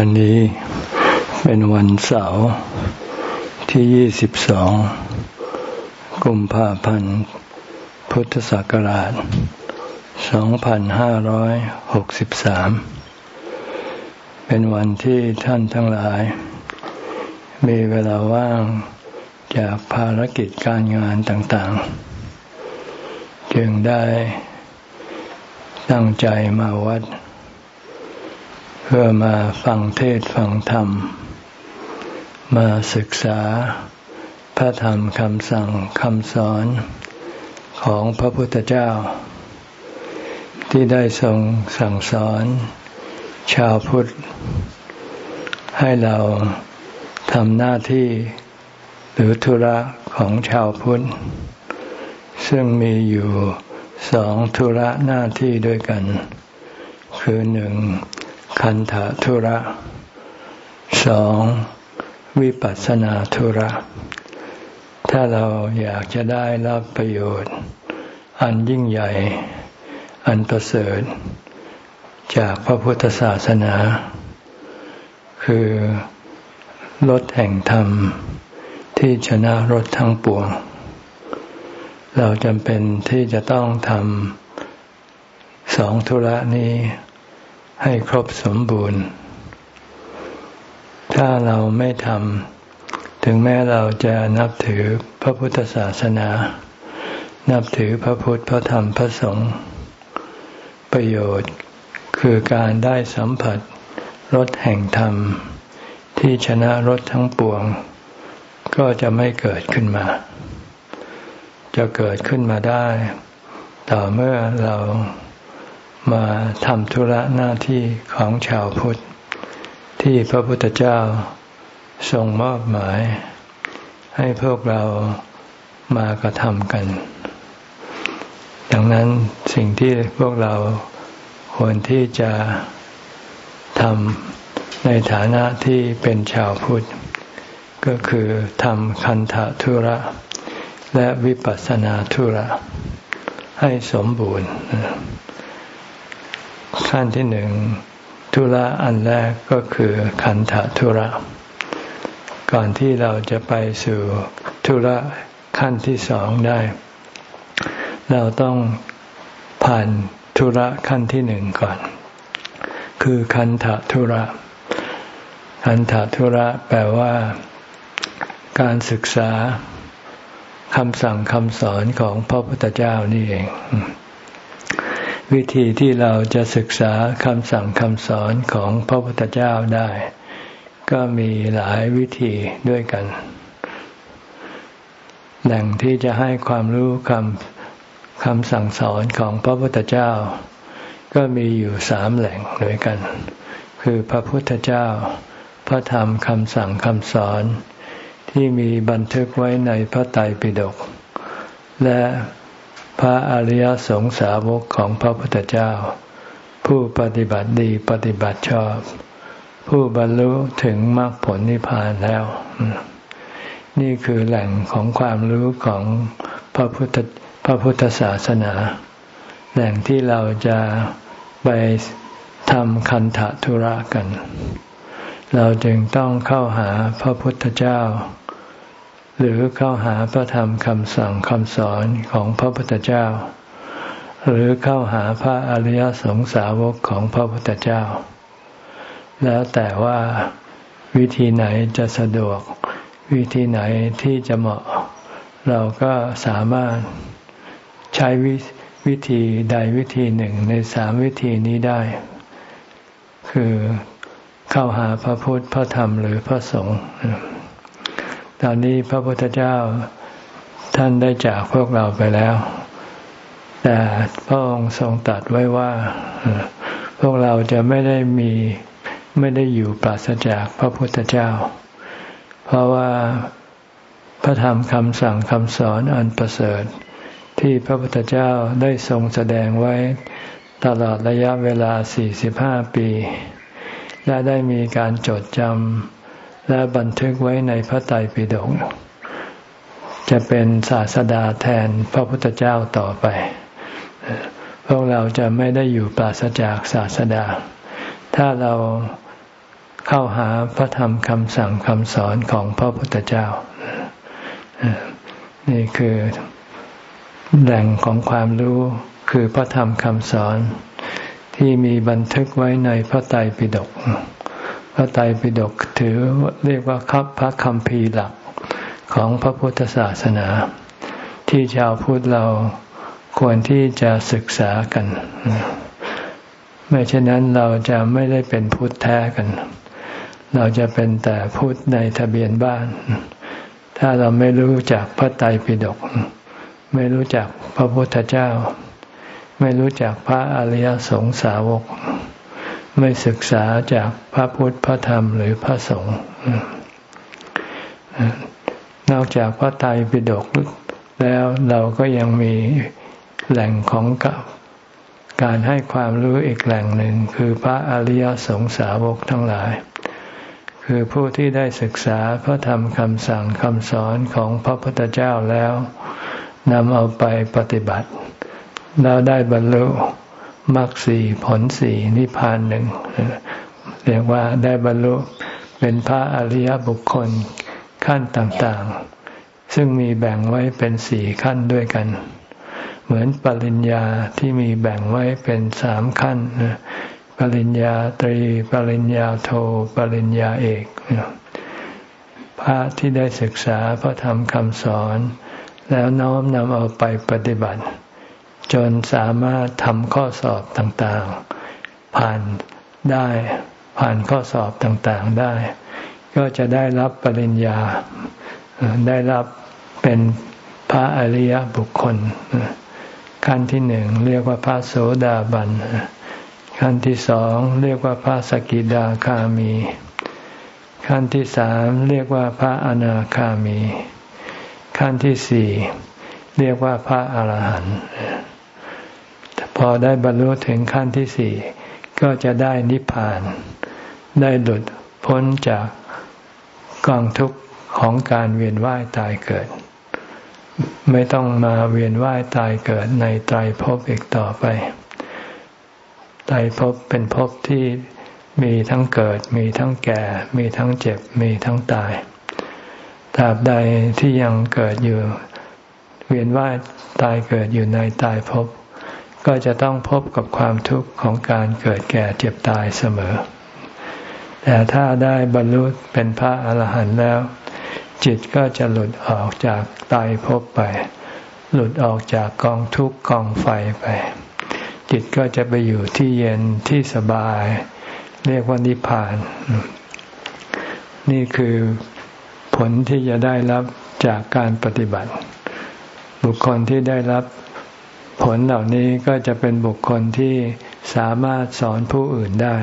วันนี้เป็นวันเสาร์ที่ 22 กุมภาพันธ์ พุทธศักราช 2563 เป็นวันที่ท่านทั้งหลาย มีเวลาว่างจากภารกิจการงานต่างๆ จึงได้ตั้งใจมาวัดเพื่อมาฟังเทศฟังธรรม มาศึกษา พระธรรมคำสั่งคำสอนของพระพุทธเจ้า ที่ได้ทรงสั่งสอน ชาวพุทธ ให้เราทำหน้าที่หรือธุระของชาวพุทธ ซึ่งมีอยู่สองธุระหน้าที่ด้วยกัน คือหนึ่ง คันธทุระสองวิปัสสนาธุระ ถ้าเราอยากจะได้รับประโยชน์ อันยิ่งใหญ่ อันประเสริฐ จากพระพุทธศาสนา คือรถแห่งธรรมที่ชนะรถทั้งปวง เราจำเป็นที่จะต้องทำสองธุระนี้ ให้ครบสมบูรณ์ ถ้าเราไม่ทำถึงแม้เราจะนับถือพระพุทธศาสนา นับถือพระพุทธพระธรรมพระสงฆ์ประโยชน์คือการได้สัมผัสรถแห่งธรรม ที่ชนะรถทั้งปวง ก็จะไม่เกิดขึ้นมา จะเกิดขึ้นมาได้ ต่อเมื่อเรา มาทำธุระหน้าที่ของชาวพุทธ ที่พระพุทธเจ้าทรงมอบหมาย ให้พวกเรามากระทำกัน ดังนั้นสิ่งที่พวกเราควรที่จะทำในฐานะที่เป็นชาวพุทธ ก็คือทำคันธทุระ และวิปัสสนาธุระ ให้สมบูรณ์ ขั้นที่หนึ่งธุระอันแรกก็คือขันธธุระ ก่อนที่เราจะไปสู่ธุระขั้นที่สองได้ เราต้องผ่านธุระขั้นที่หนึ่งก่อน คือคันธธุระคันธธุระแปลว่า การศึกษาคำสั่งคำสอนของพระพุทธเจ้านี่เอง วิธีที่เราจะศึกษาคำสั่งคำสอนของพระพุทธเจ้าได้ ก็มีหลายวิธีด้วยกัน แหล่งที่จะให้ความรู้คำคำสั่งสอนของพระพุทธเจ้า ก็มีอยู่สามแหล่งด้วยกัน คือพระพุทธเจ้า พระธรรมคำสั่งคำสอน ที่มีบันทึกไว้ในพระไตรปิฎกและ พระอริยสงสาวกของพระพุทธเจ้า ผู้ปฏิบัติดีปฏิบัติชอบ ผู้บรรลุถึงมรรคผลนิพพานแล้ว นี่คือแหล่งของความรู้ของพระพุทธพระพุทธศาสนา แหล่งที่เราจะไปทำคันธทุระกัน เราจึงต้องเข้าหาพระพุทธเจ้า หรือเข้าหาพระธรรมคำสั่งคำสอนของพระพุทธเจ้า หรือเข้าหาพระอริยสงสาวกของพระพุทธเจ้า แล้วแต่ว่าวิธีไหนจะสะดวก วิธีไหนที่จะเหมาะ เราก็สามารถใช้ววิธีใดวิธีหนึ่งในสามวิธีนี้ได้ คือเข้าหาพระพุทธพระธรรมหรือพระสงฆ์ ตอนนี้พระพุทธเจ้าท่านได้จากพวกเราไปแล้ว แต่พระองค์ทรงตรัสไว้ว่า พวกเราจะไม่ได้มีไม่ได้อยู่ปราศจากพระพุทธเจ้า เพราะว่าพระธรรมคำสั่งคำสอนอันประเสริฐ ที่พระพุทธเจ้าได้ทรงแสดงไว้ตลอดระยะเวลา 45 ปี และได้มีการจดจำ และบันทึกไว้ในพระไตรปิฎกจะเป็นศาสดาแทนพระพุทธเจ้าต่อไป พวกเราจะไม่ได้อยู่ปราศจากศาสดา ถ้าเราเข้าหาพระธรรมคำสั่งคำสอนของพระพุทธเจ้า นี่คือแหล่งของความรู้คือพระธรรมคำสอนที่มีบันทึกไว้ในพระไตรปิฎก พระไตรปิฎกถือเรียกว่าครับพระคำพีหลักของพระพุทธศาสนา ที่ชาวพุทธเราควรที่จะศึกษากัน ไม่เช่นนั้นเราจะไม่ได้เป็นพุทธแท้กัน เราจะเป็นแต่พุทธในทะเบียนบ้าน ถ้าเราไม่รู้จักพระไตรปิฎกไม่รู้จักพระพุทธเจ้า ไม่รู้จักพระอริยสงสาวก ไม่ศึกษาจากพระพุทธพระธรรมหรือพระสงฆ์นอกจากพระไตรปิฎกแล้วเราก็ยังมีแหล่งของการให้ความรู้อีกแหล่งหนึ่ง คือพระอริยสงสาวกทั้งหลาย คือผู้ที่ได้ศึกษาพระธรรมคำสั่งคำสอนของพระพุทธเจ้าแล้วนำเอาไปปฏิบัติ แล้วได้บรรลุ มรรคสี่ผลสี่นิพพานหนึ่งเรียกว่าได้บรรลุเป็นพระอริยบุคคลขั้นต่างๆ ซึ่งมีแบ่งไว้เป็นสี่ขั้นด้วยกัน เหมือนปริญญาที่มีแบ่งไว้เป็นสามขั้นปริญญาตรี ปริญญาโท ปริญญาเอก พระที่ได้ศึกษาพระธรรมคำสอน แล้วน้อมนำเอาไปปฏิบัติ จนสามารถทำข้อสอบต่างๆ ผ่านได้ ผ่านข้อสอบต่างๆได้ ก็จะได้รับปริญญา ได้รับเป็นพระอริยบุคคล ขั้นที่หนึ่งเรียกว่าพระโสดาบัน ขั้นที่สองเรียกว่าพระสกิดาคามี ขั้นที่สามเรียกว่าพระอนาคามี ขั้นที่สี่เรียกว่าพระอรหันต์ พอได้บรรลุถึงขั้นที่สี่ก็จะได้นิพพาน ได้หลุดพ้นจากกองทุกข์ของการเวียนว่ายตายเกิด ไม่ต้องมาเวียนว่ายตายเกิดในไตรภพอีกต่อไปไตรภพเป็นภพที่มีทั้งเกิด มีทั้งแก่ มีทั้งเจ็บ มีทั้งตายตราบใดที่ยังเกิดอยู่ เวียนว่ายตายเกิดอยู่ในตายภพ ก็จะต้องพบกับความทุกข์ของการเกิดแก่เจ็บตายเสมอ แต่ถ้าได้บรรลุเป็นพระอาหารหันต์แล้ว จิตก็จะหลุดออกจากตายภพไป หลุดออกจากกองทุกข์กองไฟไป จิตก็จะไปอยู่ที่เย็นที่สบาย เรียกว่านิพพาน นี่คือผลที่จะได้รับจากการปฏิบัติ บุคคลที่ได้รับ ผลเหล่านี้ก็จะเป็นบุคคลที่สามารถสอนผู้อื่นได้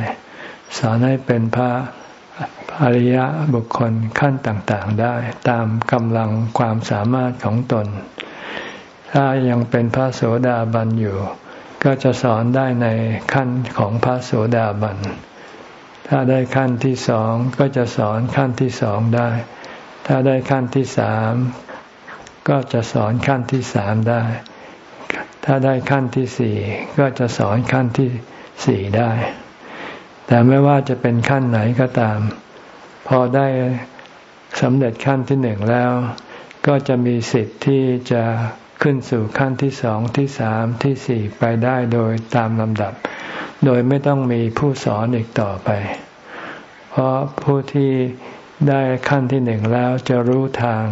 สอนให้เป็นพระอริยบุคคลขั้นต่างๆได้ ตามกำลังความสามารถของตน ถ้ายังเป็นพระโสดาบันอยู่ ก็จะสอนได้ในขั้นของพระโสดาบัน ถ้าได้ขั้นที่สองก็จะสอนขั้นที่สองได้ ถ้าได้ขั้นที่สามก็จะสอนขั้นที่สามได้ ถ้าได้ขั้นที่สี่ก็จะสอนขั้นที่สี่ได้ แต่ไม่ว่าจะเป็นขั้นไหนก็ตาม พอได้สำเร็จขั้นที่หนึ่งแล้ว ก็จะมีสิทธิ์ที่จะขึ้นสู่ขั้นที่สองที่สามที่สี่ไปได้โดยตามลำดับ โดยไม่ต้องมีผู้สอนอีกต่อไป เพราะผู้ที่ได้ขั้นที่หนึ่งแล้วจะรู้ทาง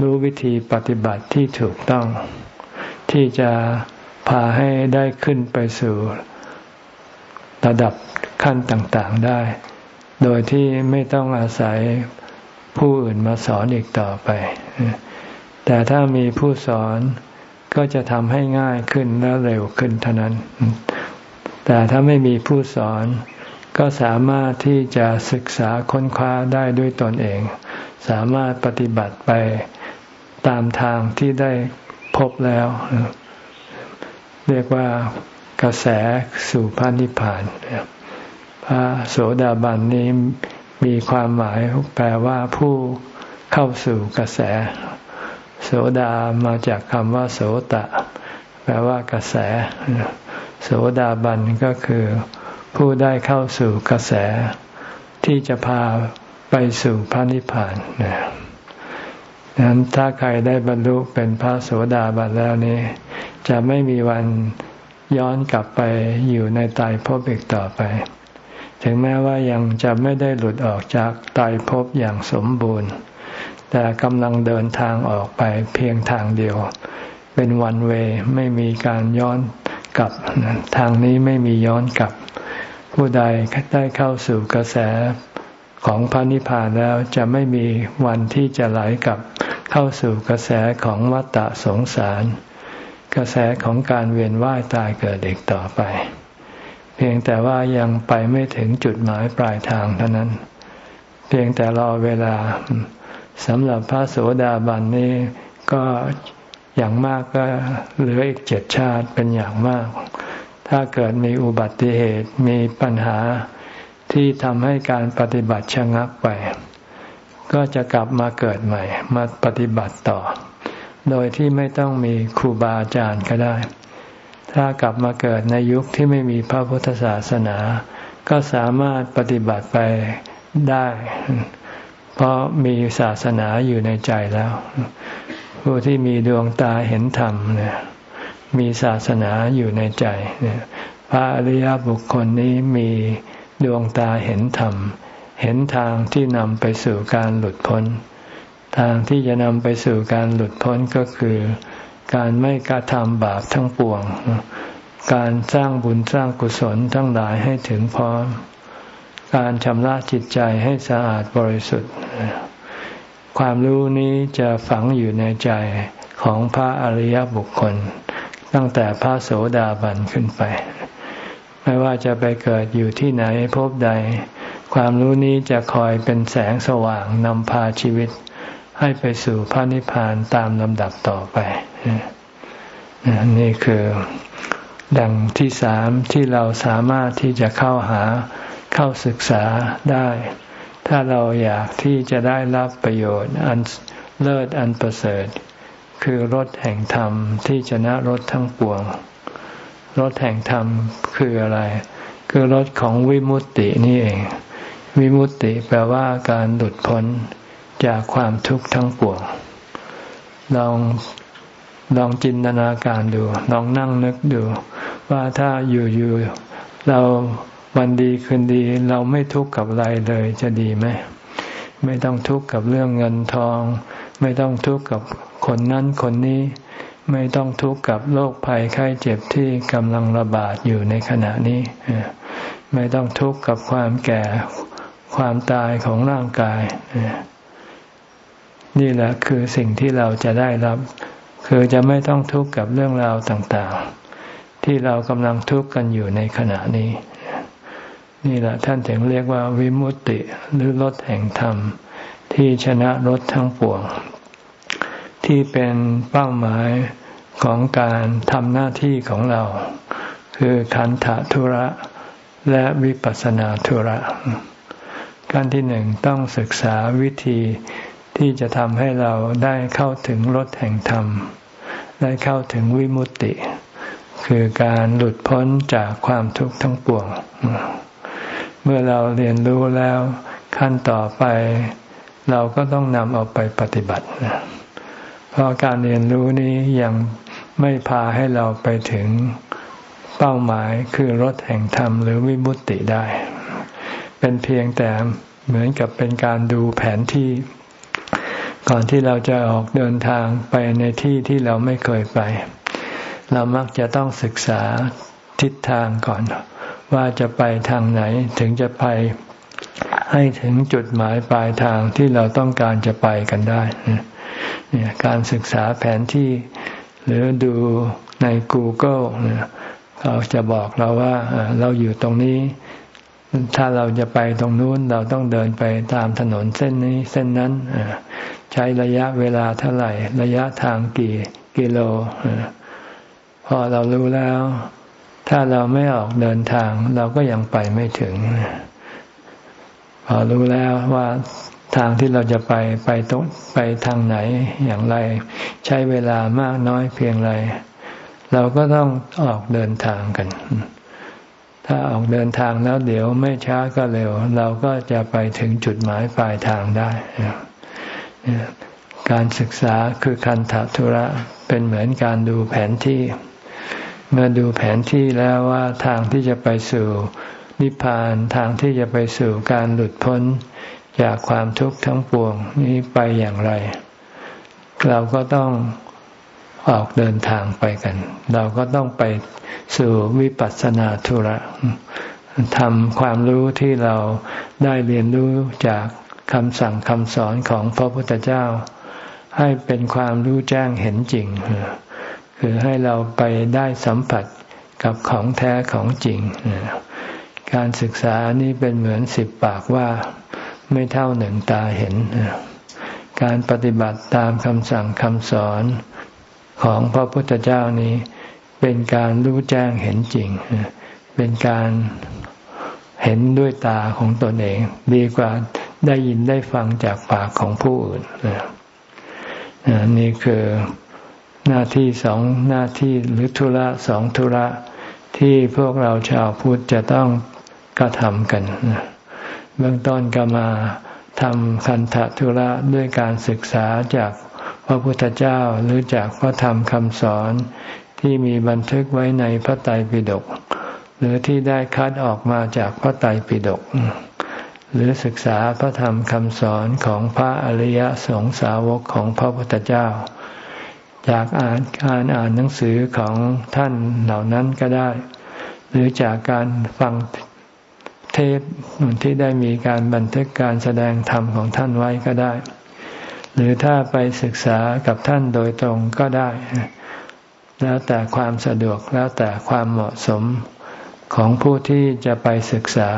รู้วิธีปฏิบัติที่ถูกต้อง ที่จะพาให้ได้ขึ้นไปสู่ระดับขั้นต่างๆได้ โดยที่ไม่ต้องอาศัยผู้อื่นมาสอนอีกต่อไป แต่ถ้ามีผู้สอนก็จะทำให้ง่ายขึ้นและเร็วขึ้นเท่านั้น แต่ถ้าไม่มีผู้สอนก็สามารถที่จะศึกษาค้นคว้าได้ด้วยตนเอง สามารถปฏิบัติไปตามทางที่ได้ พบแล้ว เรียกว่ากระแสสู่พระนิพพานพระโสดาบันนี้มีความหมายแปลว่าผู้เข้าสู่กระแส โสดามาจากคำว่า โสตะ แปลว่ากระแส โสดาบันก็คือ ผู้ได้เข้าสู่กระแส ที่จะพาไปสู่พระนิพพานนะ นั้นถ้าใครได้บรรลุเป็นพระโสดาบันแล้วนี้ จะไม่มีวันย้อนกลับไปอยู่ในตายภพอีกต่อไป ถึงแม้ว่ายังจะไม่ได้หลุดออกจากตายภพอย่างสมบูรณ์ แต่กำลังเดินทางออกไปเพียงทางเดียว เป็นวันเวไม่มีการย้อนกลับ ทางนี้ไม่มีย้อนกลับ ผู้ใดได้เข้าสู่กระแสของพระนิพพานแล้วจะไม่มีวันที่จะไหลกลับ เข้าสู่กระแสของวัฏฏะสงสาร กระแสของการเวียนว่ายตายเกิดอีกต่อไป เพียงแต่ว่ายังไปไม่ถึงจุดหมายปลายทางเท่านั้น เพียงแต่รอเวลาสำหรับพระโสดาบันนี้ก็อย่างมากก็เหลืออีกเจ็ดชาติเป็นอย่างมาก ถ้าเกิดมีอุบัติเหตุมีปัญหาที่ทำให้การปฏิบัติชะงักไป ก็จะกลับมาเกิดใหม่ มาปฏิบัติต่อ โดยที่ไม่ต้องมีครูบาอาจารย์ก็ได้ ถ้ากลับมาเกิดในยุคที่ไม่มีพระพุทธศาสนา ก็สามารถปฏิบัติไปได้ เพราะมีศาสนาอยู่ในใจแล้ว ผู้ที่มีดวงตาเห็นธรรมเนี่ยมีศาสนาอยู่ในใจเนี่ยพระอริยบุคคลนี้มีดวงตาเห็นธรรม เห็นทางที่นำไปสู่การหลุดพ้น ทางที่จะนำไปสู่การหลุดพ้นก็คือ การไม่กระทำบาปทั้งปวง การสร้างบุญสร้างกุศลทั้งหลายให้ถึงพร้อม การชำระจิตใจให้สะอาดบริสุทธิ์ ความรู้นี้จะฝังอยู่ในใจของพระอริยบุคคล ตั้งแต่พระโสดาบันขึ้นไป ไม่ว่าจะไปเกิดอยู่ที่ไหนพบใด ความรู้นี้จะคอยเป็นแสงสว่างนำพาชีวิต ให้ไปสู่พระนิพพานตามลำดับต่อไป นี่คือดังที่สามที่เราสามารถที่จะเข้าหาเข้าศึกษาได้ ถ้าเราอยากที่จะได้รับประโยชน์อันเลิศอันประเสริฐ คือรถแห่งธรรมที่ชนะรถทั้งปวงรถแห่งธรรมคืออะไร คือรถของวิมุตตินี่เอง วิมุตติแปลว่าการหลุดพ้นจากความทุกข์ทั้งปวง ลองลองจินตนาการดู ลองนั่งนึกดู ว่าถ้าอยู่ๆเราวันดีคืนดี เราไม่ทุกข์กับอะไรเลยจะดีไหมไม่ต้องทุกข์กับเรื่องเงินทอง ไม่ต้องทุกข์กับคนนั้นคนนี้ ไม่ต้องทุกข์กับโรคภัยไข้เจ็บที่กำลังระบาดอยู่ในขณะนี้ ไม่ต้องทุกข์กับความแก่ ความตายของร่างกาย นี่แหละคือสิ่งที่เราจะได้รับ คือจะไม่ต้องทุกข์กับเรื่องราวต่างๆ ที่เรากำลังทุกข์กันอยู่ในขณะนี้ นี่แหละท่านถึงเรียกว่าวิมุตติหรือรถแห่งธรรม ที่ชนะรถทั้งปวง ที่เป็นเป้าหมายของการทำหน้าที่ของเรา คือขันธทุระและวิปัสสนาธุระ การที่หนึ่งต้องศึกษาวิธีที่จะทำให้เราได้เข้าถึงรถแห่งธรรม ได้เข้าถึงวิมุตติ คือการหลุดพ้นจากความทุกข์ทั้งปวง เมื่อเราเรียนรู้แล้วขั้นต่อไป เราก็ต้องนำเอาไปปฏิบัติ เพราะการเรียนรู้นี้ยังไม่พาให้เราไปถึงเป้าหมายคือรถแห่งธรรมหรือวิมุตติได้ เป็นเพียงแต่เหมือนกับเป็นการดูแผนที่ ก่อนที่เราจะออกเดินทางไปในที่ที่เราไม่เคยไป เรามักจะต้องศึกษาทิศทางก่อน ว่าจะไปทางไหนถึงจะไปให้ถึงจุดหมายปลายทางที่เราต้องการจะไปกันได้เนี่ยการศึกษาแผนที่ หรือดูใน Google เนี่ยเขาจะบอกเราว่าเราอยู่ตรงนี้ ถ้าเราจะไปตรงนู้นเราต้องเดินไปตามถนนเส้นนี้เส้นนั้นใช้ระยะเวลาเท่าไหร่ ระยะทางกี่กิโลพอเรารู้แล้ว ถ้าเราไม่ออกเดินทาง เราก็ยังไปไม่ถึง พอรู้แล้วว่าทางที่เราจะไปไปตรงไปทางไหนอย่างไร ใช้เวลามากน้อยเพียงไร เราก็ต้องออกเดินทางกัน ถ้าออกเดินทางแล้วเดี๋ยวไม่ช้าก็เร็ว เราก็จะไปถึงจุดหมายปลายทางได้ การศึกษาคือคันธทุระเป็นเหมือนการดูแผนที่ เมื่อดูแผนที่แล้วว่าทางที่จะไปสู่นิพพานทางที่จะไปสู่การหลุดพ้นจากความทุกข์ทั้งปวงนี้ไปอย่างไร เราก็ต้อง ออกเดินทางไปกัน เราก็ต้องไปสู่วิปัสสนาธุระทำความรู้ที่เราได้เรียนรู้จากคำสั่งคำสอนของพระพุทธเจ้า ให้เป็นความรู้แจ้งเห็นจริง คือให้เราไปได้สัมผัสกับของแท้ของจริง การศึกษานี่เป็นเหมือนสิบปากว่าไม่เท่าหนึ่งตาเห็น การปฏิบัติตามคำสั่งคำสอน ของพระพุทธเจ้านี้ เป็นการรู้แจ้งเห็นจริง เป็นการเห็นด้วยตาของตนเอง ดีกว่าได้ยินได้ฟังจากปากของผู้อื่นนี่คือหน้าที่สองหน้าที่หรือธุระสองธุระที่พวกเราชาวพุทธจะต้องกระทำกัน เบื้องต้นก็มาทำคันธทุระด้วยการศึกษาจาก พระพุทธเจ้าหรือจากพระธรรมคำสอนที่มีบันทึกไว้ในพระไตรปิฎกหรือที่ได้คัดออกมาจากพระไตรปิฎกหรือศึกษาพระธรรมคำสอนของพระอริยสงสาวกของพระพุทธเจ้า จากอ่านการอ่านหนังสือของท่านเหล่านั้นก็ได้ หรือจากการฟังเทปที่ได้มีการบันทึกการแสดงธรรมของท่านไว้ก็ได้ หรือถ้าไปศึกษากับท่านโดยตรงก็ได้ แล้วแต่ความสะดวกแล้วแต่ความเหมาะสมของผู้ที่จะไปศึกษา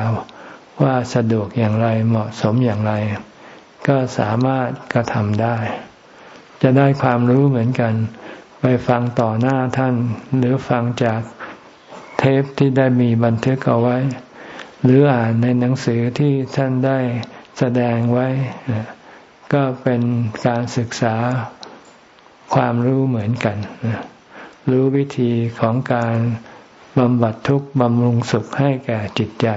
ว่าสะดวกอย่างไรเหมาะสมอย่างไร ก็สามารถกระทำได้ จะได้ความรู้เหมือนกัน ไปฟังต่อหน้าท่าน หรือฟังจากเทปที่ได้มีบันทึกเอาไว้ หรืออ่านในหนังสือที่ท่านได้แสดงไว้ ก็เป็นการศึกษาความรู้เหมือนกัน รู้วิธีของการบำบัดทุกข์บำรุงสุขให้แก่จิตใจ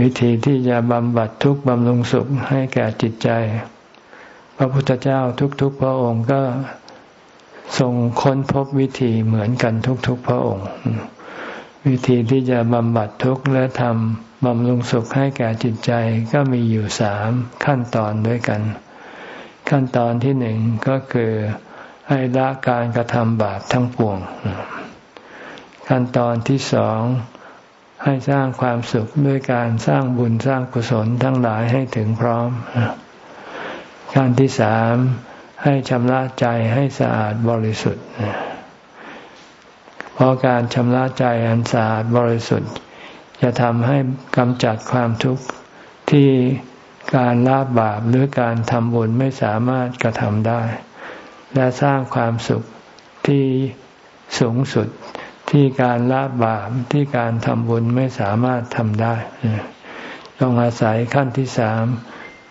วิธีที่จะบำบัดทุกข์บำรุงสุขให้แก่จิตใจ พระพุทธเจ้าทุกๆ พระองค์ก็ทรงค้นพบวิธีเหมือนกันทุกๆ พระองค์ วิธีที่จะบำบัดทุกข์และทำ บำรุงสุขให้แก่จิตใจก็มีอยู่สามขั้นตอนด้วยกัน ขั้นตอนที่หนึ่งก็คือให้ละการกระทำบาปทั้งปวง ขั้นตอนที่สองให้สร้างความสุขด้วยการสร้างบุญสร้างกุศลทั้งหลายให้ถึงพร้อม ขั้นที่สามให้ชำระใจให้สะอาดบริสุทธิ์เพราะการชำระใจอันสะอาดบริสุทธิ์ จะทำให้กำจัดความทุกข์ที่การละบาปหรือการทำบุญไม่สามารถกระทำได้ และสร้างความสุขที่สูงสุดที่การละบาปที่การทำบุญไม่สามารถทำได้ ต้องอาศัยขั้นที่สาม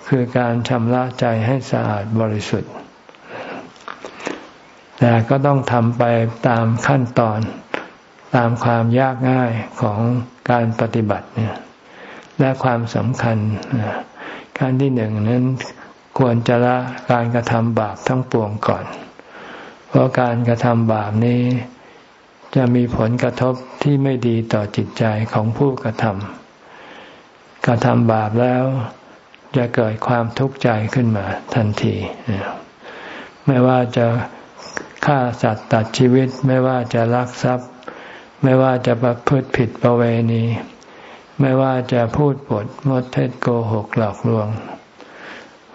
คือการชำระใจให้สะอาดบริสุทธิ์ แต่ก็ต้องทำไปตามขั้นตอน ตามความยากง่ายของการปฏิบัติเนี่ยและความสำคัญขั้นที่หนึ่งนั้นควรจะละการกระทำบาปทั้งปวงก่อน เพราะการกระทำบาปนี้ จะมีผลกระทบที่ไม่ดีต่อจิตใจของผู้กระทำกระทำบาปแล้วจะเกิดความทุกข์ใจขึ้นมาทันทีไม่ว่าจะฆ่าสัตว์ตัดชีวิตไม่ว่าจะลักทรัพย์ ไม่ว่าจะประพฤติผิดประเวณี ไม่ว่าจะพูดปดมดเท็จโกหกหลอกลวง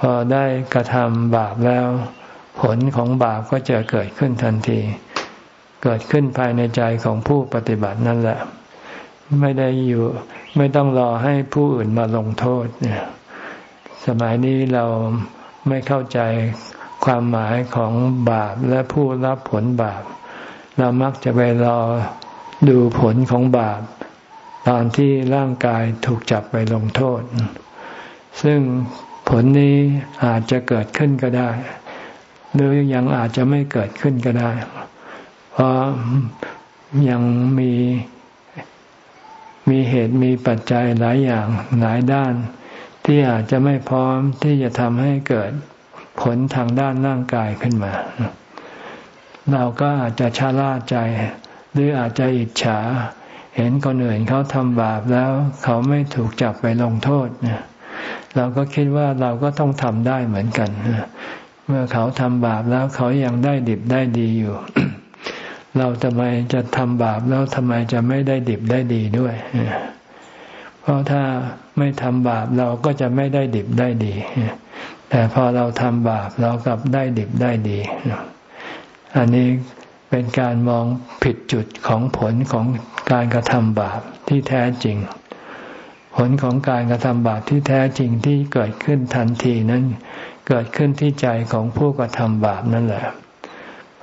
พอได้กระทำบาปแล้ว ผลของบาปก็จะเกิดขึ้นทันที เกิดขึ้นภายในใจของผู้ปฏิบัตินั่นแหละ ไม่ได้อยู่ ไม่ต้องรอให้ผู้อื่นมาลงโทษเนี่ยสมัยนี้เราไม่เข้าใจความหมายของบาปและผู้รับผลบาป เรามักจะไปรอ ดูผลของบาปตอนที่ร่างกายถูกจับไปลงโทษ ซึ่งผลนี้อาจจะเกิดขึ้นก็ได้ หรือยังอาจจะไม่เกิดขึ้นก็ได้ เพราะยังมีมีเหตุมีปัจจัยหลายอย่างหลายด้าน ที่อาจจะไม่พร้อมที่จะทำให้เกิดผลทางด้านร่างกายขึ้นมา เราก็อาจจะชะล่าใจ หรืออาจจะอิจฉา เห็นคนอื่นเขาทำบาปแล้ว เขาไม่ถูกจับไปลงโทษเนี่ยเราก็คิดว่าเราก็ต้องทำได้เหมือนกันเมื่อเขาทำบาปแล้วเขายังได้ดิบได้ดีอยู่ เราทำไมจะทำบาปแล้วทำไมจะไม่ได้ดิบได้ดีด้วย เพราะถ้าไม่ทำบาปเราก็จะไม่ได้ดิบได้ดี แต่พอเราทำบาปเรากลับได้ดิบได้ดี อันนี้ เป็นการมองผิดจุดของผลของการกระทำบาปที่แท้จริง ผลของการกระทำบาปที่แท้จริงที่เกิดขึ้นทันทีนั้น เกิดขึ้นที่ใจของผู้กระทำบาปนั่นแหละ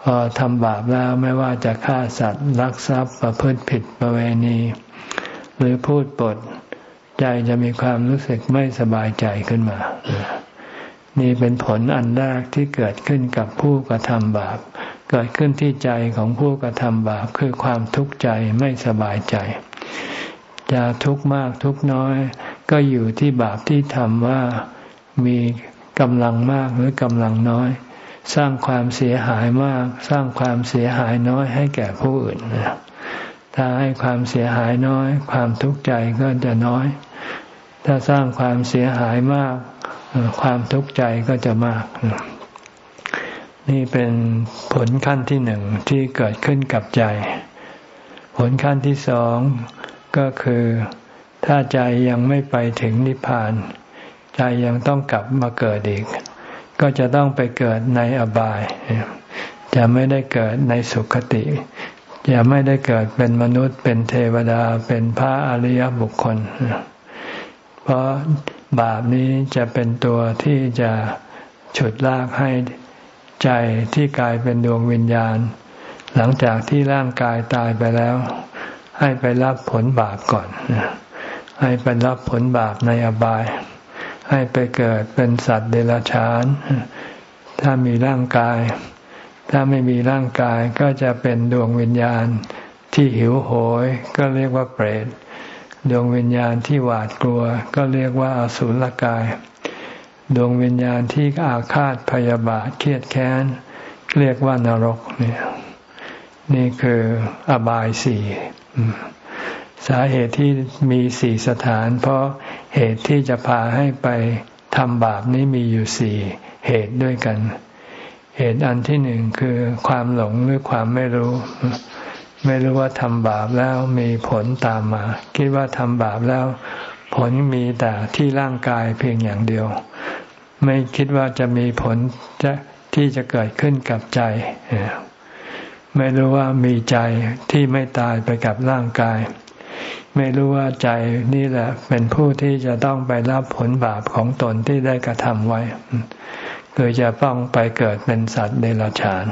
พอทำบาปแล้วไม่ว่าจะฆ่าสัตว์ลักทรัพย์ประพฤติผิดประเวณี หรือพูดปด ใจจะมีความรู้สึกไม่สบายใจขึ้นมานี่เป็นผลอันแรกที่เกิดขึ้นกับผู้กระทำบาป เกิดขึ้นที่ใจของผู้กระทำบาปคือความทุกข์ใจไม่สบายใจ จะทุกข์มากทุกข์น้อย ก็อยู่ที่บาปที่ทำว่ามีกำลังมากหรือกำลังน้อย สร้างความเสียหายมาก สร้างความเสียหายน้อยให้แก่ผู้อื่นถ้าให้ความเสียหายน้อย ความทุกข์ใจก็จะน้อย ถ้าสร้างความเสียหายมาก ความทุกข์ใจก็จะมาก นี่เป็นผลขั้นที่หนึ่งที่เกิดขึ้นกับใจ ผลขั้นที่สองก็คือถ้าใจยังไม่ไปถึงนิพพาน ใจยังต้องกลับมาเกิดอีก ก็จะต้องไปเกิดในอบาย จะไม่ได้เกิดในสุคติ จะไม่ได้เกิดเป็นมนุษย์ เป็นเทวดา เป็นพระอริยบุคคล เพราะบาปนี้จะเป็นตัวที่จะฉุดลากให้ ใจที่กลายเป็นดวงวิญญาณ หลังจากที่ร่างกายตายไปแล้ว ให้ไปรับผลบาปก่อน ให้ไปรับผลบาปในอบาย ให้ไปเกิดเป็นสัตว์เดรัจฉาน ถ้ามีร่างกาย ถ้าไม่มีร่างกายก็จะเป็นดวงวิญญาณที่หิวโหยก็เรียกว่าเปรต ดวงวิญญาณที่หวาดกลัวก็เรียกว่าอสุรกาย ดวงวิญญาณที่อาฆาตพยาบาทเครียดแค้น เรียกว่านรกเนี่ยนี่คืออบายสี่สาเหตุที่มีสี่สถาน เพราะเหตุที่จะพาให้ไปทำบาปนี้มีอยู่สี่เหตุด้วยกัน เหตุอันที่หนึ่งคือความหลงหรือความไม่รู้ ไม่รู้ว่าทำบาปแล้วมีผลตามมา คิดว่าทำบาปแล้ว ผลมีแต่ที่ร่างกายเพียงอย่างเดียว ไม่คิดว่าจะมีผลจะที่จะเกิดขึ้นกับใจ ไม่รู้ว่ามีใจที่ไม่ตายไปกับร่างกาย ไม่รู้ว่าใจนี่แหละ เป็นผู้ที่จะต้องไปรับผลบาปของตนที่ได้กระทำไว้คือจะต้องไปเกิดเป็นสัตว์เดรัจฉาน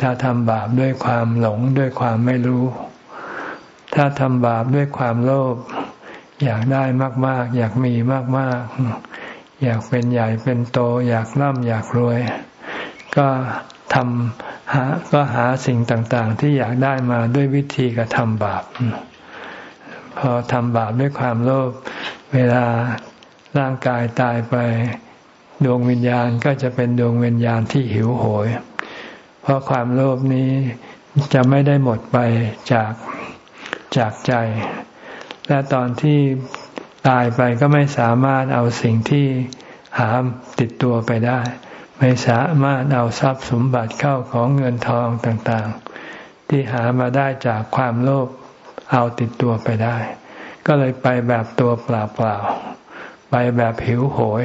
ถ้าทำบาปด้วยความหลงด้วยความไม่รู้ ถ้าทำบาปด้วยความโลภ อยากได้มาก ๆ อยากมีมาก ๆ อยากเป็นใหญ่เป็นโต อยากร่ำอยากรวย ก็ทำหาก็หาสิ่งต่างๆ ที่อยากได้มาด้วยวิธีกระทำบาป พอทำบาปด้วยความโลภเวลาร่างกายตายไปดวงวิญญาณก็จะเป็นดวงวิญญาณที่หิวโหย เพราะความโลภนี้จะไม่ได้หมดไปจากจากใจ และตอนที่ตายไปก็ไม่สามารถเอาสิ่งที่หาติดตัวไปได้ ไม่สามารถเอาทรัพย์สมบัติเข้าของเงินทองต่างๆ ที่หามาได้จากความโลภเอาติดตัวไปได้ ก็เลยไปแบบตัวเปล่าๆไปแบบหิวโหย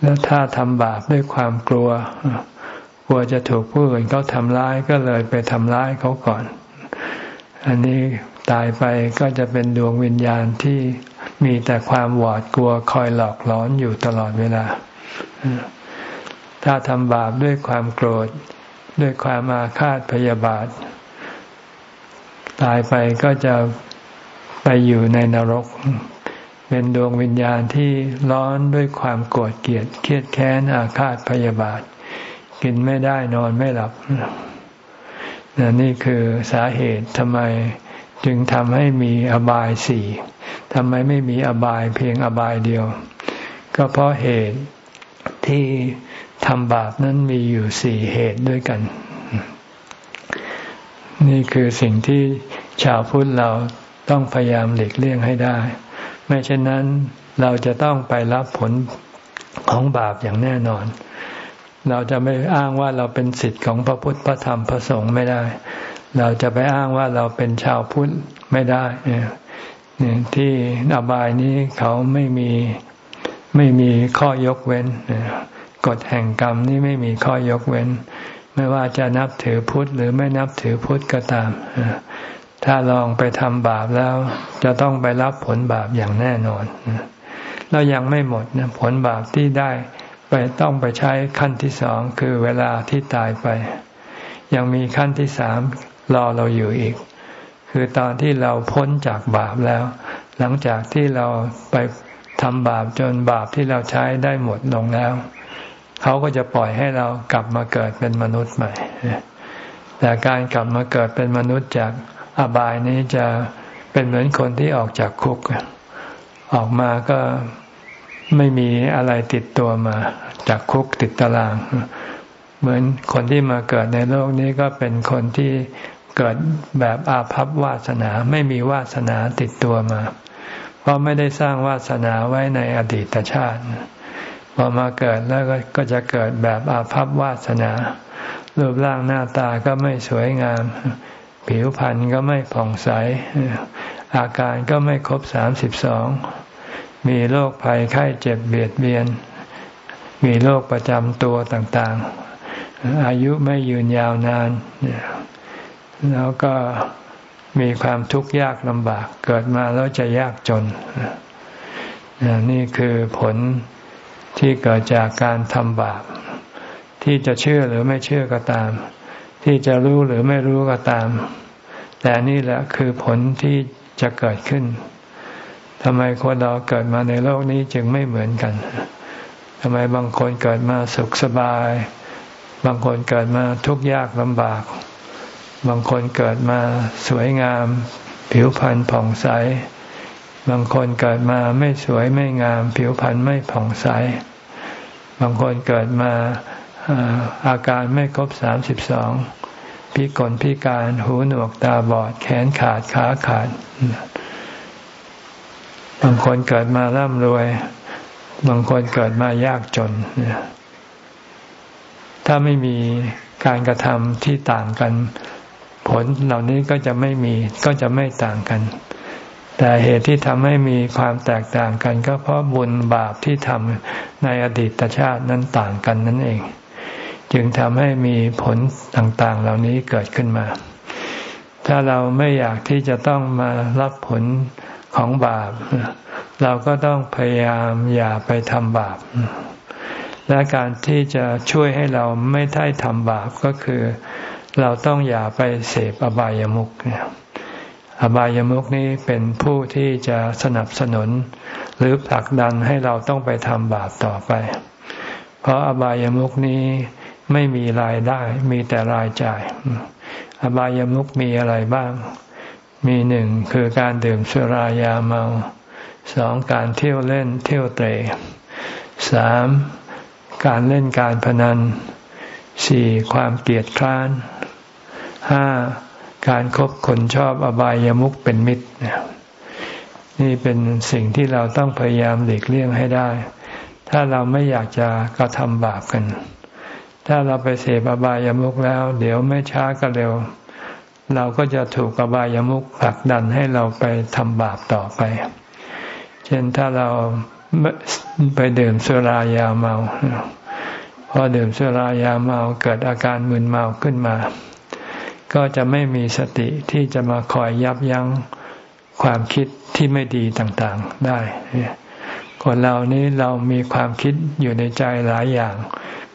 แล้วถ้าทำบาปด้วยความกลัวกลัวจะถูกผู้อื่นเขาทำร้ายก็เลยไปทำร้ายเขาก่อน อันนี้ ตายไปก็จะเป็นดวงวิญญาณที่มีแต่ความหวาดกลัวคอยหลอกหลอนอยู่ตลอดเวลา ถ้าทำบาปด้วยความโกรธ ด้วยความอาฆาตพยาบาท ตายไปก็จะไปอยู่ในนรก เป็นดวงวิญญาณที่ร้อนด้วยความโกรธเกลียดเครียดแค้นอาฆาตพยาบาท กินไม่ได้นอนไม่หลับ นี่คือสาเหตุทำไม จึงทำให้มีอบายสี่ทำไมไม่มีอบายเพียงอบายเดียว ก็เพราะเหตุที่ทำบาปนั้นมีอยู่สี่เหตุด้วยกัน นี่คือสิ่งที่ชาวพุทธเราต้องพยายามหลีกเลี่ยงให้ได้ ไม่เช่นนั้นเราจะต้องไปรับผลของบาปอย่างแน่นอน เราจะไม่อ้างว่าเราเป็นสิทธิ์ของพระพุทธพระธรรมพระสงฆ์ไม่ได้ เราจะไปอ้างว่าเราเป็นชาวพุทธไม่ได้เนี่ยที่อบายนี้เขาไม่มีไม่มีข้อยกเว้นกฎแห่งกรรมนี่ไม่มีข้อยกเว้น ไม่ว่าจะนับถือพุทธหรือไม่นับถือพุทธก็ตามถ้าลองไปทำบาปแล้ว จะต้องไปรับผลบาปอย่างแน่นอนแล้วยังไม่หมดนะผลบาปที่ได้ไปต้องไปใช้ขั้นที่สองคือเวลาที่ตายไป ยังมีขั้นที่สาม รอเราอยู่อีก คือตอนที่เราพ้นจากบาปแล้ว หลังจากที่เราไปทำบาปจนบาปที่เราใช้ได้หมดลงแล้ว เขาก็จะปล่อยให้เรากลับมาเกิดเป็นมนุษย์ใหม่ แต่การกลับมาเกิดเป็นมนุษย์จากอบายนี้จะเป็นเหมือนคนที่ออกจากคุก ออกมาก็ไม่มีอะไรติดตัวมา จากคุกติดตาราง เหมือนคนที่มาเกิดในโลกนี้ก็เป็นคนที่ เกิดแบบอาภัพวาสนาไม่มีวาสนาติดตัวมา เพราะไม่ได้สร้างวาสนาไว้ในอดีตชาติพอมาเกิดแล้วก็จะเกิดแบบอาภัพวาสนา รูปร่างหน้าตาก็ไม่สวยงาม ผิวพรรณก็ไม่ผ่องใส อาการก็ไม่ครบสามสิบสอง มีโรคภัยไข้เจ็บเบียดเบียน มีโรคประจำตัวต่างๆ อายุไม่ยืนยาวนาน แล้วก็มีความทุกข์ยากลำบากเกิดมาแล้วจะยากจน นี่คือผลที่เกิดจากการทำบาป ที่จะเชื่อหรือไม่เชื่อก็ตาม ที่จะรู้หรือไม่รู้ก็ตาม แต่นี่แหละคือผลที่จะเกิดขึ้นทำไมคนเราเกิดมาในโลกนี้จึงไม่เหมือนกันทำไมบางคนเกิดมาสุขสบาย บางคนเกิดมาทุกข์ยากลำบาก บางคนเกิดมาสวยงาม ผิวพรรณผ่องใส บางคนเกิดมาไม่สวยไม่งาม ผิวพรรณไม่ผ่องใส บางคนเกิดมาอาการไม่ครบสามสิบสองพิกลพิการหูหนวกตาบอด แขนขาดขาขาด บางคนเกิดมาร่ำรวย บางคนเกิดมายากจน ถ้าไม่มีการกระทำที่ต่างกัน ผลเหล่านี้ก็จะไม่มีก็จะไม่ต่างกัน แต่เหตุที่ทำให้มีความแตกต่างกัน ก็เพราะบุญบาปที่ทำในอดีตชาตินั้นต่างกันนั่นเอง จึงทำให้มีผลต่างๆ เหล่านี้เกิดขึ้นมา ถ้าเราไม่อยากที่จะต้องมารับผลของบาป เราก็ต้องพยายามอย่าไปทำบาป และการที่จะช่วยให้เราไม่ได้ทำบาปก็คือ เราต้องอย่าไปเสพอบายามุขอบายามุขนี้เป็นผู้ที่จะสนับสนุน หรือผลักดันให้เราต้องไปทำบาปต่อไป เพราะอบายามุขนี้ไม่มีรายได้มีแต่รายจ่าย อบายามุขมีอะไรบ้าง มีหนึ่งคือการดื่มสุรายาเมาสองการเที่ยวเล่นเที่ยวเตะสามการเล่นการพนันสี่ความเกลียดคร้าน ห้าการครบคนชอบอบายามุขเป็นมิตรนี่เป็นสิ่งที่เราต้องพยายามหลีกเลี่ยงให้ได้ ถ้าเราไม่อยากจะกระทำบาปกัน ถ้าเราไปเสพอบายามุขแล้ว เดี๋ยวไม่ช้าก็เร็ว เราก็จะถูกอบายามุขผลักดันให้เราไปทำบาปต่อไป เช่นถ้าเราไปดื่มสุรายาเมาพอดื่มสุรายาเมาเกิดอาการมึนเมาขึ้นมา ก็จะไม่มีสติที่จะมาคอยยับยั้งความคิดที่ไม่ดีต่างๆได้คนเรานี้เรามีความคิดอยู่ในใจหลายอย่าง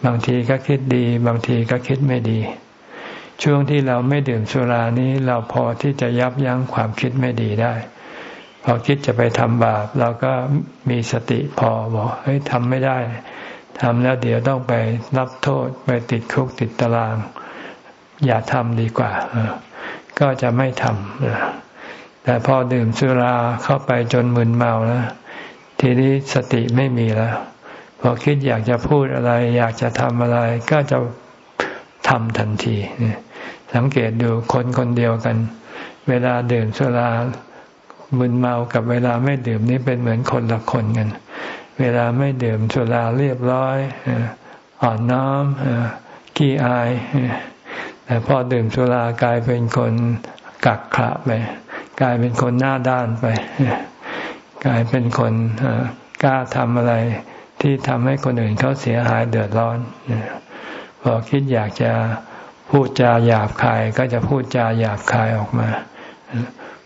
บางทีก็คิดดี บางทีก็คิดไม่ดี ช่วงที่เราไม่ดื่มสุรานี้เราพอที่จะยับยั้งความคิดไม่ดีได้ พอคิดจะไปทำบาปเราก็มีสติพอบอกเฮ้ยทำไม่ได้ทำแล้วเดี๋ยวต้องไปรับโทษไปติดคุกติดตาราง อย่าทำดีกว่า ก็จะไม่ทแต่พอดื่มสุราเข้าไปจนมึนเมาแล้วทีนี้สติไม่มีแล้ว พอคิดอยากจะพูดอะไร อยากจะทำอะไร ก็จะทำทันที สังเกตดูคนคนเดียวกัน เวลาดื่มสุรามึนเมากับเวลาไม่ดื่มนี่เป็นเหมือนคนละคนกัน เวลาไม่ดื่มสุราเรียบร้อยอ่อนน้อมขี้อาย แต่พอดื่มสุรากลายเป็นคนกักขระไปกลายเป็นคนหน้าด้านไป กลายเป็นคนกล้าทำอะไรที่ทำให้คนอื่นเขาเสียหายเดือดร้อนพอคิดอยากจะพูดจาหยาบคายก็จะพูดจาหยาบคายออกมา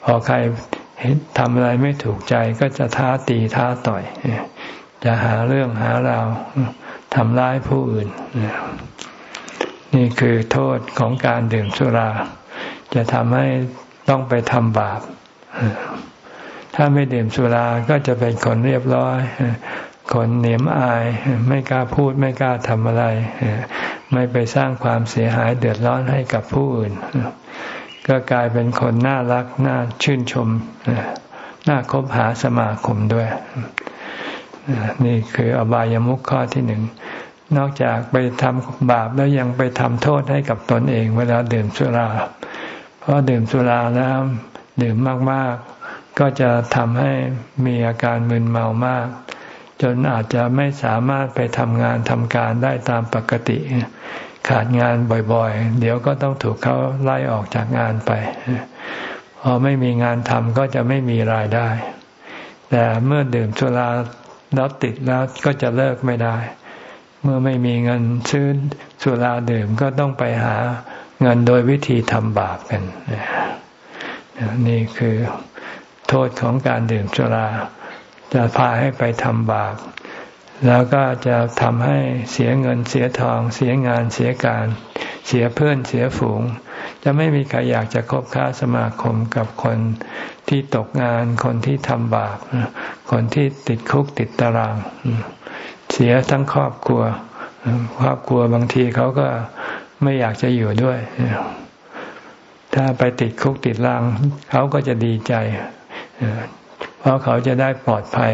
พอใครเห็นทำอะไรไม่ถูกใจก็จะท้าตีท้าต่อย จะหาเรื่องหาราวทำร้ายผู้อื่น นี่คือโทษของการดื่มสุรา จะทำให้ต้องไปทำบาป ถ้าไม่ดื่มสุราก็จะเป็นคนเรียบร้อย คนเหนียมอาย ไม่กล้าพูดไม่กล้าทำอะไร ไม่ไปสร้างความเสียหายเดือดร้อนให้กับผู้อื่น ก็กลายเป็นคนน่ารัก น่าชื่นชม น่าคบหาสมาคมด้วย นี่คืออบายามุขข้อที่หนึ่ง นอกจากไปทำบาปแล้วยังไปทำโทษให้กับตนเอง เวลาดื่มสุรา เพราะดื่มสุราแล้วดื่มมากๆ ก็จะทำให้มีอาการมึนเมามาก จนอาจจะไม่สามารถไปทำงานทำการได้ตามปกติ ขาดงานบ่อยๆ เดี๋ยวก็ต้องถูกเขาไล่ออกจากงานไป พอไม่มีงานทำก็จะไม่มีรายได้ แต่เมื่อดื่มสุราแล้วติดแล้วก็จะเลิกไม่ได้ เมื่อไม่มีเงินซื้อสุราดื่มก็ต้องไปหาเงินโดยวิธีทำบาปกัน นี่คือโทษของการดื่มสุรา จะพาให้ไปทำบาป แล้วก็จะทำให้เสียเงินเสียทอง เสียงานเสียการ เสียเพื่อนเสียฝูง จะไม่มีใครอยากจะคบค้าสมาคมกับคนที่ตกงาน คนที่ทำบาป คนที่ติดคุกติดตาราง เสียทั้งครอบครัว ครอบครัวบางทีเขาก็ไม่อยากจะอยู่ด้วย ถ้าไปติดคุกติดราง เขาก็จะดีใจ เพราะเขาจะได้ปลอดภัย